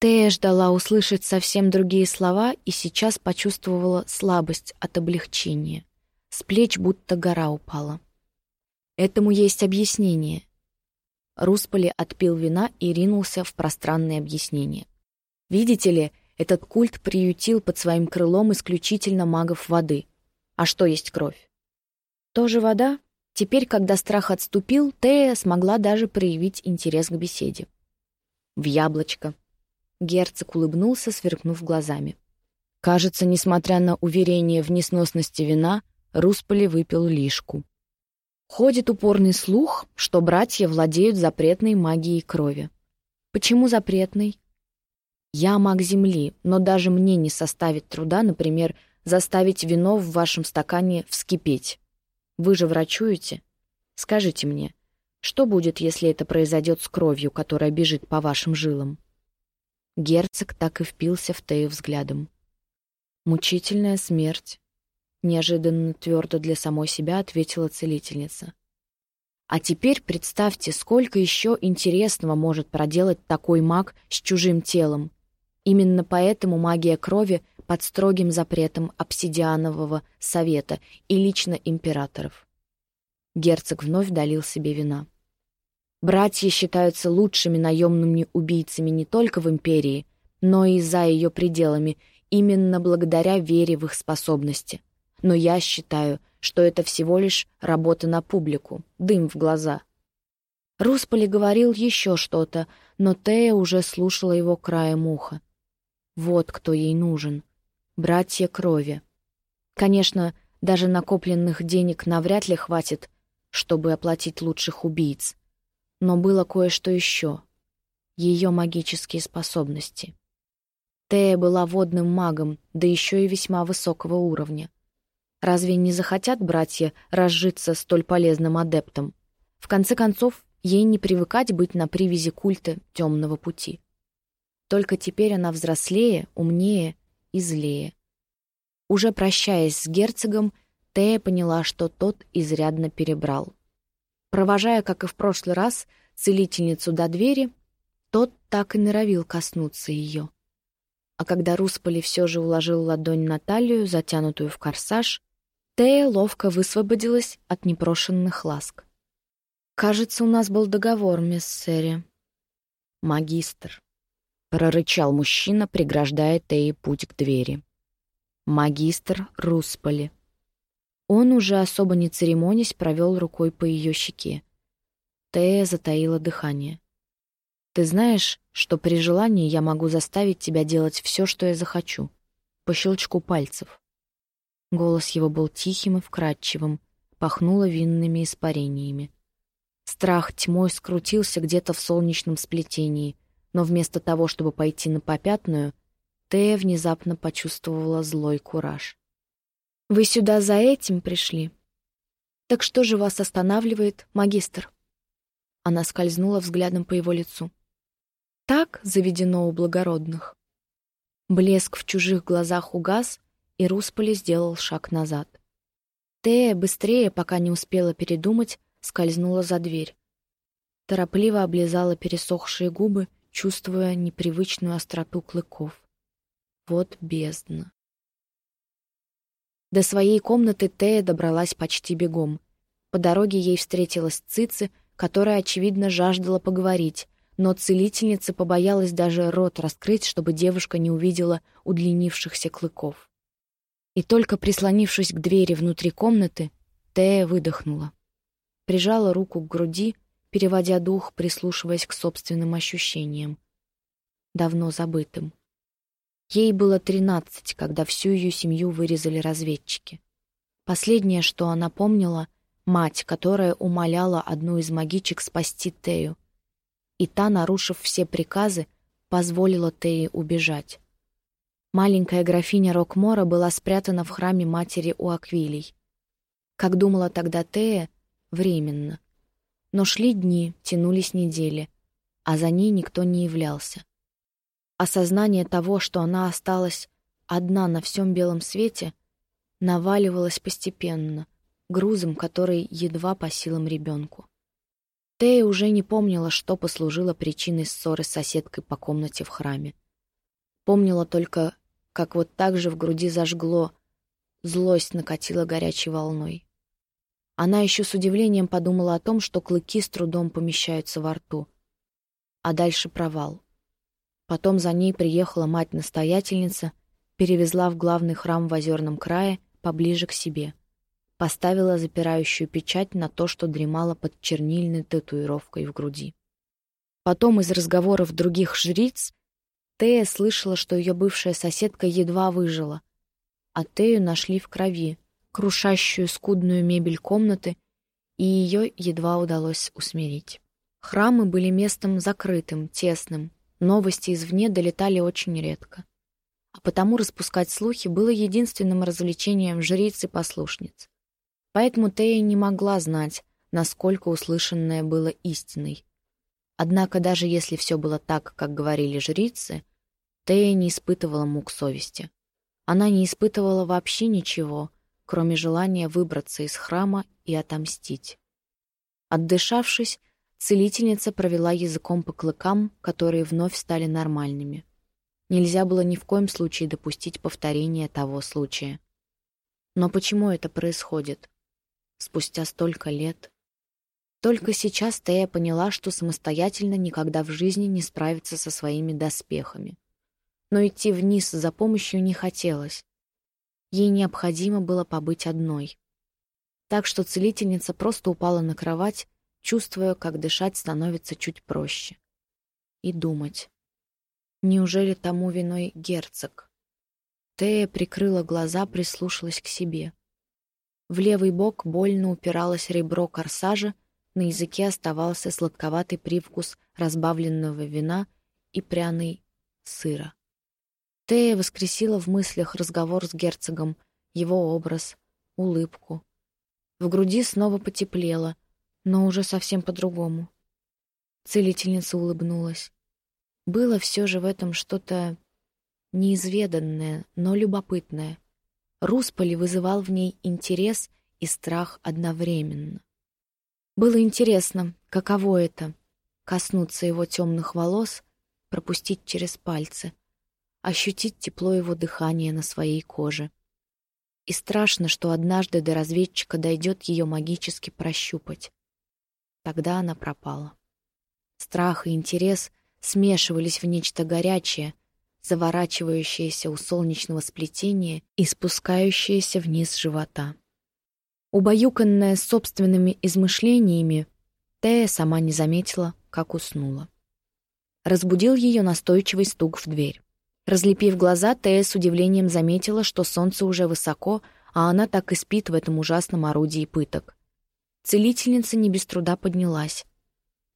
Тея ждала услышать совсем другие слова и сейчас почувствовала слабость от облегчения. С плеч будто гора упала. Этому есть объяснение. Русполи отпил вина и ринулся в пространные объяснения. Видите ли, этот культ приютил под своим крылом исключительно магов воды. А что есть кровь? Тоже вода? Теперь, когда страх отступил, Тея смогла даже проявить интерес к беседе. В яблочко. Герцог улыбнулся, сверкнув глазами. Кажется, несмотря на уверение в несносности вина, Русполи выпил лишку. Ходит упорный слух, что братья владеют запретной магией крови. Почему запретной? Я маг Земли, но даже мне не составит труда, например, заставить вино в вашем стакане вскипеть. Вы же врачуете? Скажите мне, что будет, если это произойдет с кровью, которая бежит по вашим жилам? Герцог так и впился в Тею взглядом. «Мучительная смерть», — неожиданно твердо для самой себя ответила целительница. «А теперь представьте, сколько еще интересного может проделать такой маг с чужим телом. Именно поэтому магия крови под строгим запретом обсидианового совета и лично императоров». Герцог вновь долил себе вина. Братья считаются лучшими наемными убийцами не только в Империи, но и за ее пределами, именно благодаря вере в их способности. Но я считаю, что это всего лишь работа на публику, дым в глаза. Русполи говорил еще что-то, но Тея уже слушала его краем уха. Вот кто ей нужен. Братья крови. Конечно, даже накопленных денег навряд ли хватит, чтобы оплатить лучших убийц. Но было кое-что еще. Ее магические способности. Тея была водным магом, да еще и весьма высокого уровня. Разве не захотят братья разжиться столь полезным адептом? В конце концов, ей не привыкать быть на привязи культа темного пути. Только теперь она взрослее, умнее и злее. Уже прощаясь с герцогом, Тея поняла, что тот изрядно перебрал. Провожая, как и в прошлый раз, целительницу до двери, тот так и норовил коснуться ее. А когда Русполи все же уложил ладонь на талию, затянутую в корсаж, Тея ловко высвободилась от непрошенных ласк. «Кажется, у нас был договор, мисс Сэри». «Магистр», — прорычал мужчина, преграждая Тее путь к двери. «Магистр Русполи». Он, уже особо не церемонясь, провел рукой по ее щеке. Тея затаила дыхание. «Ты знаешь, что при желании я могу заставить тебя делать все, что я захочу, по щелчку пальцев». Голос его был тихим и вкрадчивым, пахнуло винными испарениями. Страх тьмой скрутился где-то в солнечном сплетении, но вместо того, чтобы пойти на попятную, Тея внезапно почувствовала злой кураж. Вы сюда за этим пришли? Так что же вас останавливает, магистр? Она скользнула взглядом по его лицу. Так заведено у благородных. Блеск в чужих глазах угас, и Русполи сделал шаг назад. Тея быстрее, пока не успела передумать, скользнула за дверь. Торопливо облизала пересохшие губы, чувствуя непривычную остроту клыков. Вот бездна. До своей комнаты Тея добралась почти бегом. По дороге ей встретилась Цицы, которая, очевидно, жаждала поговорить, но целительница побоялась даже рот раскрыть, чтобы девушка не увидела удлинившихся клыков. И только прислонившись к двери внутри комнаты, Тея выдохнула. Прижала руку к груди, переводя дух, прислушиваясь к собственным ощущениям. Давно забытым. Ей было тринадцать, когда всю ее семью вырезали разведчики. Последнее, что она помнила — мать, которая умоляла одну из магичек спасти Тею. И та, нарушив все приказы, позволила Тее убежать. Маленькая графиня Рокмора была спрятана в храме матери у Аквилей. Как думала тогда Тея, временно. Но шли дни, тянулись недели, а за ней никто не являлся. Осознание того, что она осталась одна на всем белом свете, наваливалось постепенно, грузом, который едва по силам ребенку. Тея уже не помнила, что послужило причиной ссоры с соседкой по комнате в храме. Помнила только, как вот так же в груди зажгло, злость накатила горячей волной. Она еще с удивлением подумала о том, что клыки с трудом помещаются во рту. А дальше провал. Потом за ней приехала мать-настоятельница, перевезла в главный храм в Озерном крае поближе к себе. Поставила запирающую печать на то, что дремала под чернильной татуировкой в груди. Потом из разговоров других жриц Тея слышала, что ее бывшая соседка едва выжила, а Тею нашли в крови, крушащую скудную мебель комнаты, и ее едва удалось усмирить. Храмы были местом закрытым, тесным, новости извне долетали очень редко. А потому распускать слухи было единственным развлечением жриц и послушниц. Поэтому Тея не могла знать, насколько услышанное было истиной. Однако даже если все было так, как говорили жрицы, Тея не испытывала мук совести. Она не испытывала вообще ничего, кроме желания выбраться из храма и отомстить. Отдышавшись, целительница провела языком по клыкам, которые вновь стали нормальными. Нельзя было ни в коем случае допустить повторения того случая. Но почему это происходит? Спустя столько лет. Только сейчас Тея поняла, что самостоятельно никогда в жизни не справится со своими доспехами но идти вниз за помощью не хотелось. Ей необходимо было побыть одной. Так что целительница просто упала на кровать, чувствуя, как дышать становится чуть проще. И думать. Неужели тому виной герцог? Тея прикрыла глаза, прислушалась к себе. В левый бок больно упиралось ребро корсажа, на языке оставался сладковатый привкус разбавленного вина и пряный сыра. Тея воскресила в мыслях разговор с герцогом, его образ, улыбку. В груди снова потеплело, но уже совсем по-другому. Целительница улыбнулась. Было все же в этом что-то неизведанное, но любопытное. Русполи вызывал в ней интерес и страх одновременно. Было интересно, каково это — коснуться его темных волос, пропустить через пальцы — ощутить тепло его дыхания на своей коже. И страшно, что однажды до разведчика дойдет ее магически прощупать. Тогда она пропала. Страх и интерес смешивались в нечто горячее, заворачивающееся у солнечного сплетения и спускающееся вниз живота. Убаюканная собственными измышлениями, Тея сама не заметила, как уснула. Разбудил ее настойчивый стук в дверь. Разлепив глаза, Тея с удивлением заметила, что солнце уже высоко, а она так и спит в этом ужасном орудии пыток. Целительница не без труда поднялась.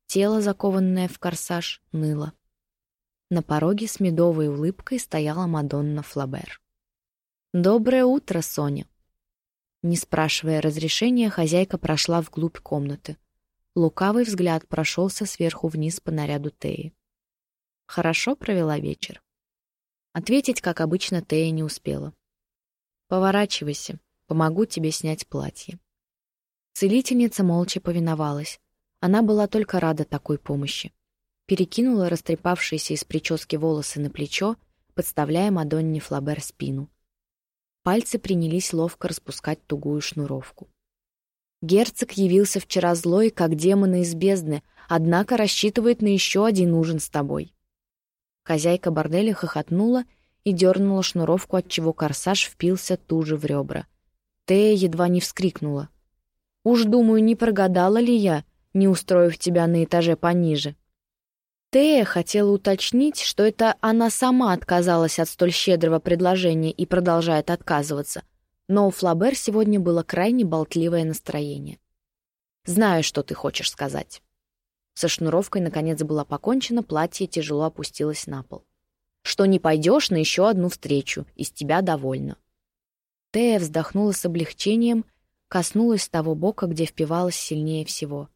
Тело, закованное в корсаж, ныло. На пороге с медовой улыбкой стояла Мадонна Флабер. «Доброе утро, Соня!» Не спрашивая разрешения, хозяйка прошла вглубь комнаты. Лукавый взгляд прошелся сверху вниз по наряду Теи. «Хорошо провела вечер?» Ответить, как обычно, Тея не успела. «Поворачивайся, помогу тебе снять платье». Целительница молча повиновалась. Она была только рада такой помощи. Перекинула растрепавшиеся из прически волосы на плечо, подставляя Мадонне Флабер спину. Пальцы принялись ловко распускать тугую шнуровку. Герцог явился вчера злой, как демоны из бездны, однако рассчитывает на еще один ужин с тобой. Хозяйка борделя хохотнула и дернула шнуровку, отчего корсаж впился туже в ребра. Тея едва не вскрикнула. «Уж, думаю, не прогадала ли я, не устроив тебя на этаже пониже?» Тея хотела уточнить, что это она сама отказалась от столь щедрого предложения и продолжает отказываться, но у Флабер сегодня было крайне болтливое настроение. «Знаю, что ты хочешь сказать». Со шнуровкой, наконец, было покончено, платье тяжело опустилось на пол. «Что не пойдешь на еще одну встречу, из тебя довольна». Тея вздохнула с облегчением, коснулась того бока, где впивалась сильнее всего.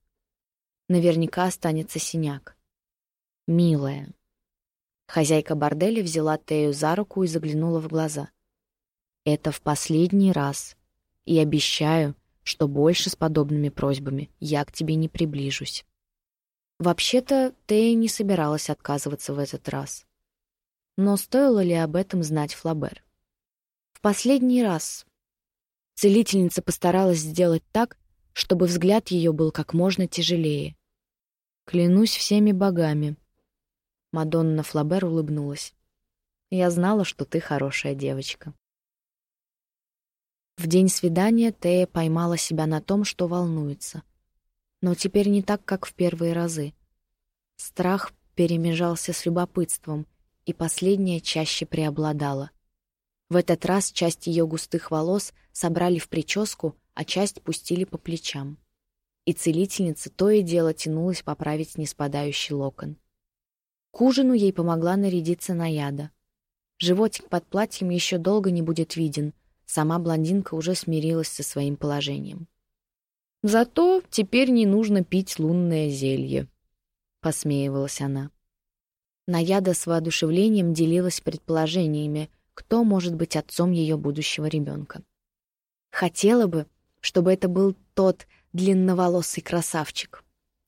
Наверняка останется синяк. «Милая». Хозяйка борделя взяла Тею за руку и заглянула в глаза. «Это в последний раз. И обещаю, что больше с подобными просьбами я к тебе не приближусь. Вообще-то, Тея не собиралась отказываться в этот раз. Но стоило ли об этом знать Флабер? В последний раз целительница постаралась сделать так, чтобы взгляд ее был как можно тяжелее. «Клянусь всеми богами». Мадонна Флабер улыбнулась. «Я знала, что ты хорошая девочка». В день свидания Тея поймала себя на том, что волнуется. Но теперь не так, как в первые разы. Страх перемежался с любопытством, и последнее чаще преобладало. В этот раз часть ее густых волос собрали в прическу, а часть пустили по плечам. И целительница то и дело тянулась поправить неспадающий локон. К ужину ей помогла нарядиться Наяда. Животик под платьем еще долго не будет виден — Сама блондинка уже смирилась со своим положением. «Зато теперь не нужно пить лунное зелье», — посмеивалась она. Наяда с воодушевлением делилась предположениями, кто может быть отцом ее будущего ребенка. Хотела бы, чтобы это был тот длинноволосый красавчик.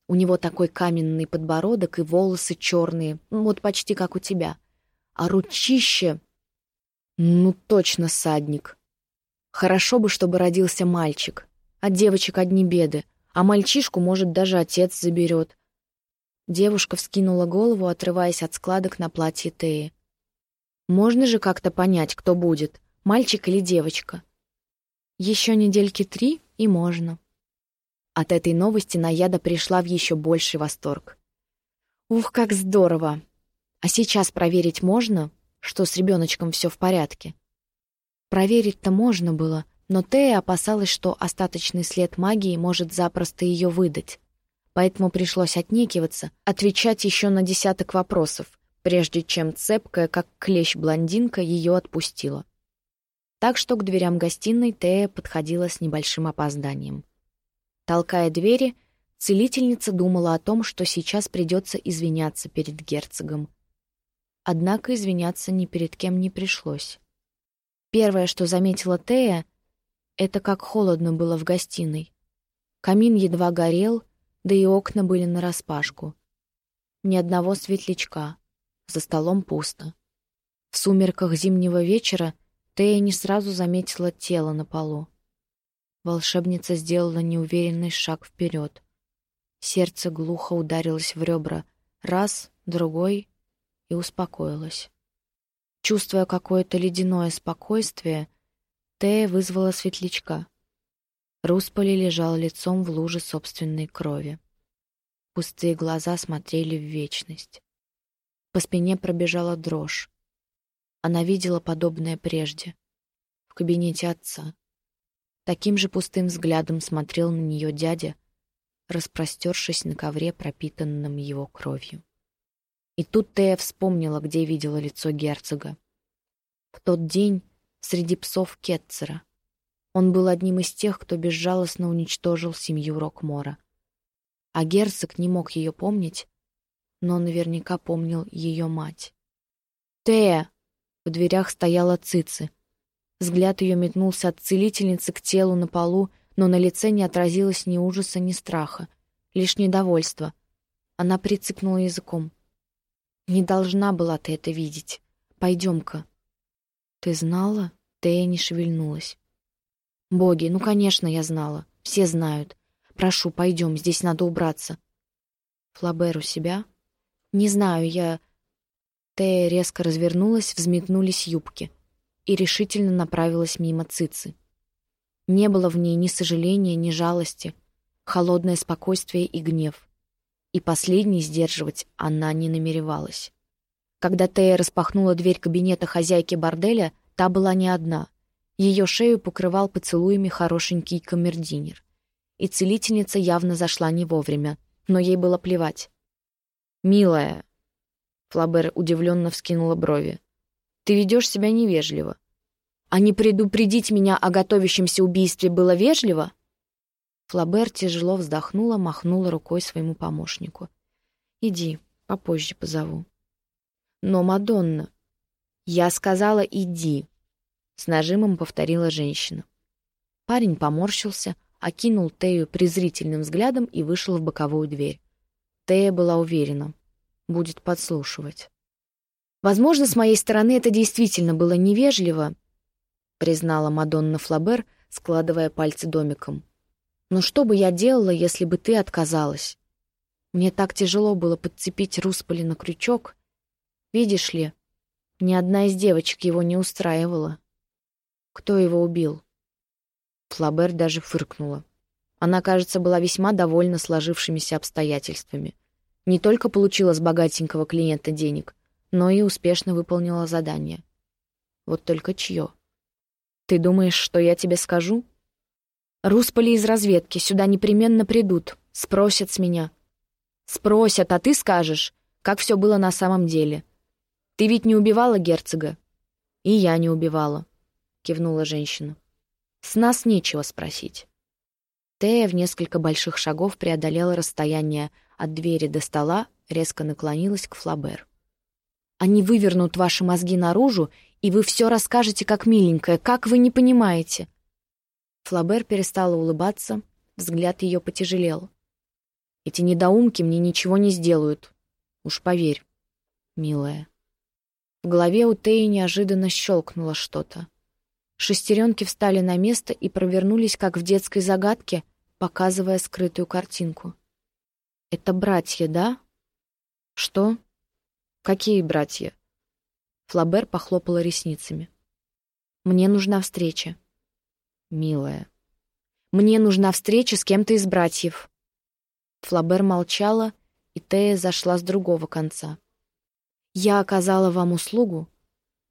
У него такой каменный подбородок и волосы черные, вот почти как у тебя. А ручище... Ну, точно садник. Хорошо бы, чтобы родился мальчик. От девочек одни беды, а мальчишку, может, даже отец заберет. Девушка вскинула голову, отрываясь от складок на платье Теи. Можно же как-то понять, кто будет, мальчик или девочка. Еще недельки три, и можно. От этой новости Наяда пришла в еще больший восторг. Ух, как здорово! А сейчас проверить можно, что с ребеночком все в порядке? Проверить-то можно было, но Тея опасалась, что остаточный след магии может запросто ее выдать. Поэтому пришлось отнекиваться, отвечать еще на десяток вопросов, прежде чем цепкая, как клещ блондинка, ее отпустила. Так что к дверям гостиной Тея подходила с небольшим опозданием. Толкая двери, целительница думала о том, что сейчас придется извиняться перед герцогом. Однако извиняться ни перед кем не пришлось. Первое, что заметила Тея, это как холодно было в гостиной. Камин едва горел, да и окна были нараспашку. Ни одного светлячка. За столом пусто. В сумерках зимнего вечера Тея не сразу заметила тело на полу. Волшебница сделала неуверенный шаг вперед. Сердце глухо ударилось в ребра. Раз, другой — и успокоилось. Чувствуя какое-то ледяное спокойствие, Тея вызвала светлячка. Русполи лежал лицом в луже собственной крови. Пустые глаза смотрели в вечность. По спине пробежала дрожь. Она видела подобное прежде, в кабинете отца. Таким же пустым взглядом смотрел на нее дядя, распростершись на ковре, пропитанном его кровью. И тут Тея вспомнила, где видела лицо герцога. В тот день среди псов Кетцера. Он был одним из тех, кто безжалостно уничтожил семью Рокмора. А герцог не мог ее помнить, но наверняка помнил ее мать. «Тея!» В дверях стояла Цицы. Взгляд ее метнулся от целительницы к телу на полу, но на лице не отразилось ни ужаса, ни страха, лишь недовольство. Она прицикнула языком. Не должна была ты это видеть. Пойдем-ка. Ты знала? Тея не шевельнулась. Боги, ну, конечно, я знала. Все знают. Прошу, пойдем, здесь надо убраться. Флабер у себя? Не знаю, я... Тея резко развернулась, взметнулись юбки и решительно направилась мимо Цицы. Не было в ней ни сожаления, ни жалости, холодное спокойствие и гнев и последний сдерживать она не намеревалась. Когда Тея распахнула дверь кабинета хозяйки борделя, та была не одна. Ее шею покрывал поцелуями хорошенький камердинер. И целительница явно зашла не вовремя, но ей было плевать. «Милая», — Флабер удивленно вскинула брови, — «ты ведешь себя невежливо». «А не предупредить меня о готовящемся убийстве было вежливо?» Флабер тяжело вздохнула, махнула рукой своему помощнику. «Иди, попозже позову». «Но, Мадонна...» «Я сказала, иди», — с нажимом повторила женщина. Парень поморщился, окинул Тею презрительным взглядом и вышел в боковую дверь. Тея была уверена. Будет подслушивать. Возможно, с моей стороны это действительно было невежливо, признала Мадонна Флабер, складывая пальцы домиком. Но что бы я делала, если бы ты отказалась? Мне так тяжело было подцепить Русполи на крючок. Видишь ли, ни одна из девочек его не устраивала. Кто его убил? Флабер даже фыркнула. Она, кажется, была весьма довольна сложившимися обстоятельствами. Не только получила с богатенького клиента денег, но и успешно выполнила задание. Вот только чье? Ты думаешь, что я тебе скажу? Русполи из разведки сюда непременно придут, спросят с меня. Спросят, а ты скажешь, как все было на самом деле. Ты ведь не убивала герцога? И я не убивала, кивнула женщина. С нас нечего спросить. Тея в несколько больших шагов преодолела расстояние от двери до стола, резко наклонилась к Флабер. «Они вывернут ваши мозги наружу, и вы все расскажете как миленькая, как вы не понимаете». Флабер перестала улыбаться, взгляд ее потяжелел. «Эти недоумки мне ничего не сделают. Уж поверь, милая». В голове у Теи неожиданно щелкнуло что-то. Шестеренки встали на место и провернулись, как в детской загадке, показывая скрытую картинку. «Это братья, да?» «Что? Какие братья?» Флабер похлопала ресницами. «Мне нужна встреча». «Милая». «Мне нужна встреча с кем-то из братьев». Флабер молчала, и Тея зашла с другого конца. «Я оказала вам услугу,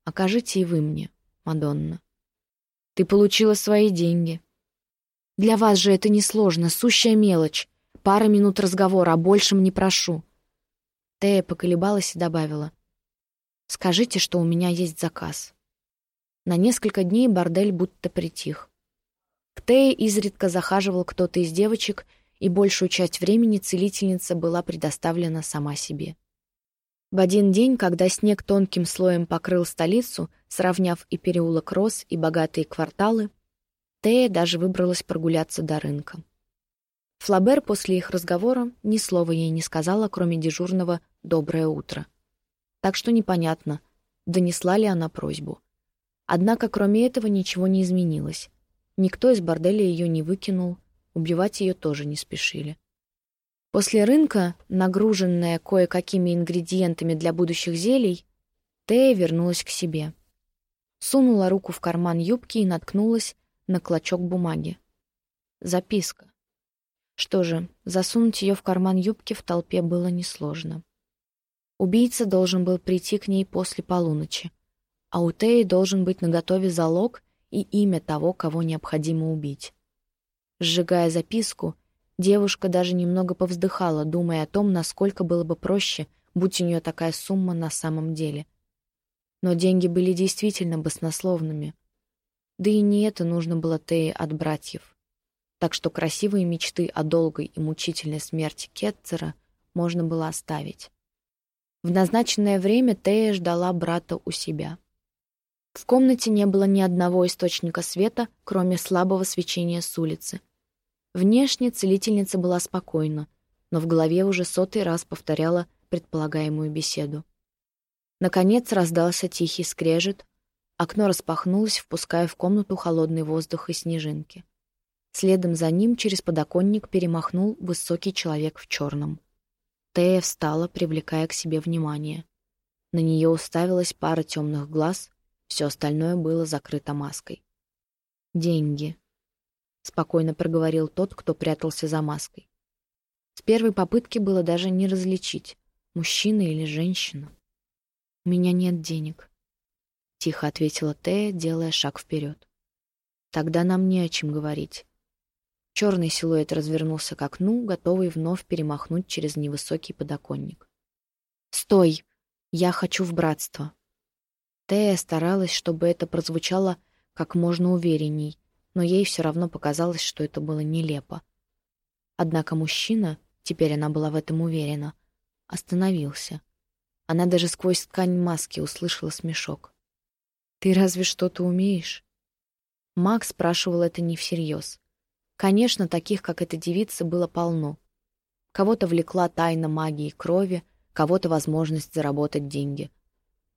окажите и вы мне, Мадонна». Ты получила свои деньги. Для вас же это несложно, сущая мелочь. Пара минут разговора, а большем не прошу. Тея поколебалась и добавила. Скажите, что у меня есть заказ. На несколько дней бордель будто притих. К Тее изредка захаживал кто-то из девочек, и большую часть времени целительница была предоставлена сама себе. В один день, когда снег тонким слоем покрыл столицу, сравняв и переулок Рос, и богатые кварталы, Тея даже выбралась прогуляться до рынка. Флабер после их разговора ни слова ей не сказала, кроме дежурного «доброе утро». Так что непонятно, донесла ли она просьбу. Однако, кроме этого, ничего не изменилось. Никто из борделя ее не выкинул, убивать ее тоже не спешили. После рынка, нагруженная кое-какими ингредиентами для будущих зелий, Тея вернулась к себе. Сунула руку в карман юбки и наткнулась на клочок бумаги. Записка. Что же, засунуть ее в карман юбки в толпе было несложно. Убийца должен был прийти к ней после полуночи, а у Теи должен быть наготове залог и имя того, кого необходимо убить. Сжигая записку, Девушка даже немного повздыхала, думая о том, насколько было бы проще, будь у нее такая сумма на самом деле. Но деньги были действительно баснословными. Да и не это нужно было Тее от братьев. Так что красивые мечты о долгой и мучительной смерти Кетцера можно было оставить. В назначенное время Тея ждала брата у себя. В комнате не было ни одного источника света, кроме слабого свечения с улицы — Внешне целительница была спокойна, но в голове уже сотый раз повторяла предполагаемую беседу. Наконец раздался тихий скрежет, окно распахнулось, впуская в комнату холодный воздух и снежинки. Следом за ним через подоконник перемахнул высокий человек в черном. Тея встала, привлекая к себе внимание. На нее уставилась пара темных глаз, все остальное было закрыто маской. Деньги. — спокойно проговорил тот, кто прятался за маской. С первой попытки было даже не различить, мужчина или женщина. «У меня нет денег», — тихо ответила Тея, делая шаг вперед. «Тогда нам не о чем говорить». Черный силуэт развернулся к окну, готовый вновь перемахнуть через невысокий подоконник. «Стой! Я хочу в братство!» Тея старалась, чтобы это прозвучало как можно уверенней, но ей все равно показалось, что это было нелепо. Однако мужчина, теперь она была в этом уверена, остановился. Она даже сквозь ткань маски услышала смешок. «Ты разве что-то умеешь?» Макс спрашивал это не всерьез. Конечно, таких, как эта девица, было полно. Кого-то влекла тайна магии крови, кого-то возможность заработать деньги,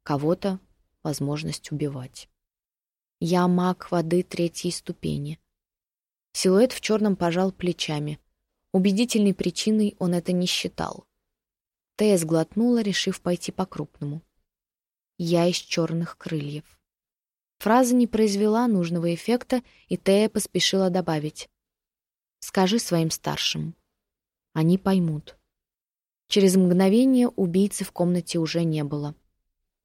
кого-то возможность убивать. Я маг воды третьей ступени. Силуэт в черном пожал плечами. Убедительной причиной он это не считал. Тея сглотнула, решив пойти по-крупному. «Я из черных крыльев». Фраза не произвела нужного эффекта, и Тея поспешила добавить. «Скажи своим старшим. Они поймут». Через мгновение убийцы в комнате уже не было.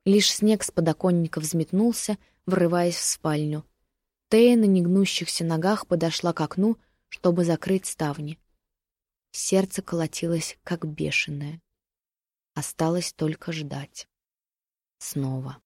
Лишь снег с подоконника взметнулся, врываясь в спальню. Тея на негнущихся ногах подошла к окну, чтобы закрыть ставни. Сердце колотилось, как бешеное. Осталось только ждать. Снова.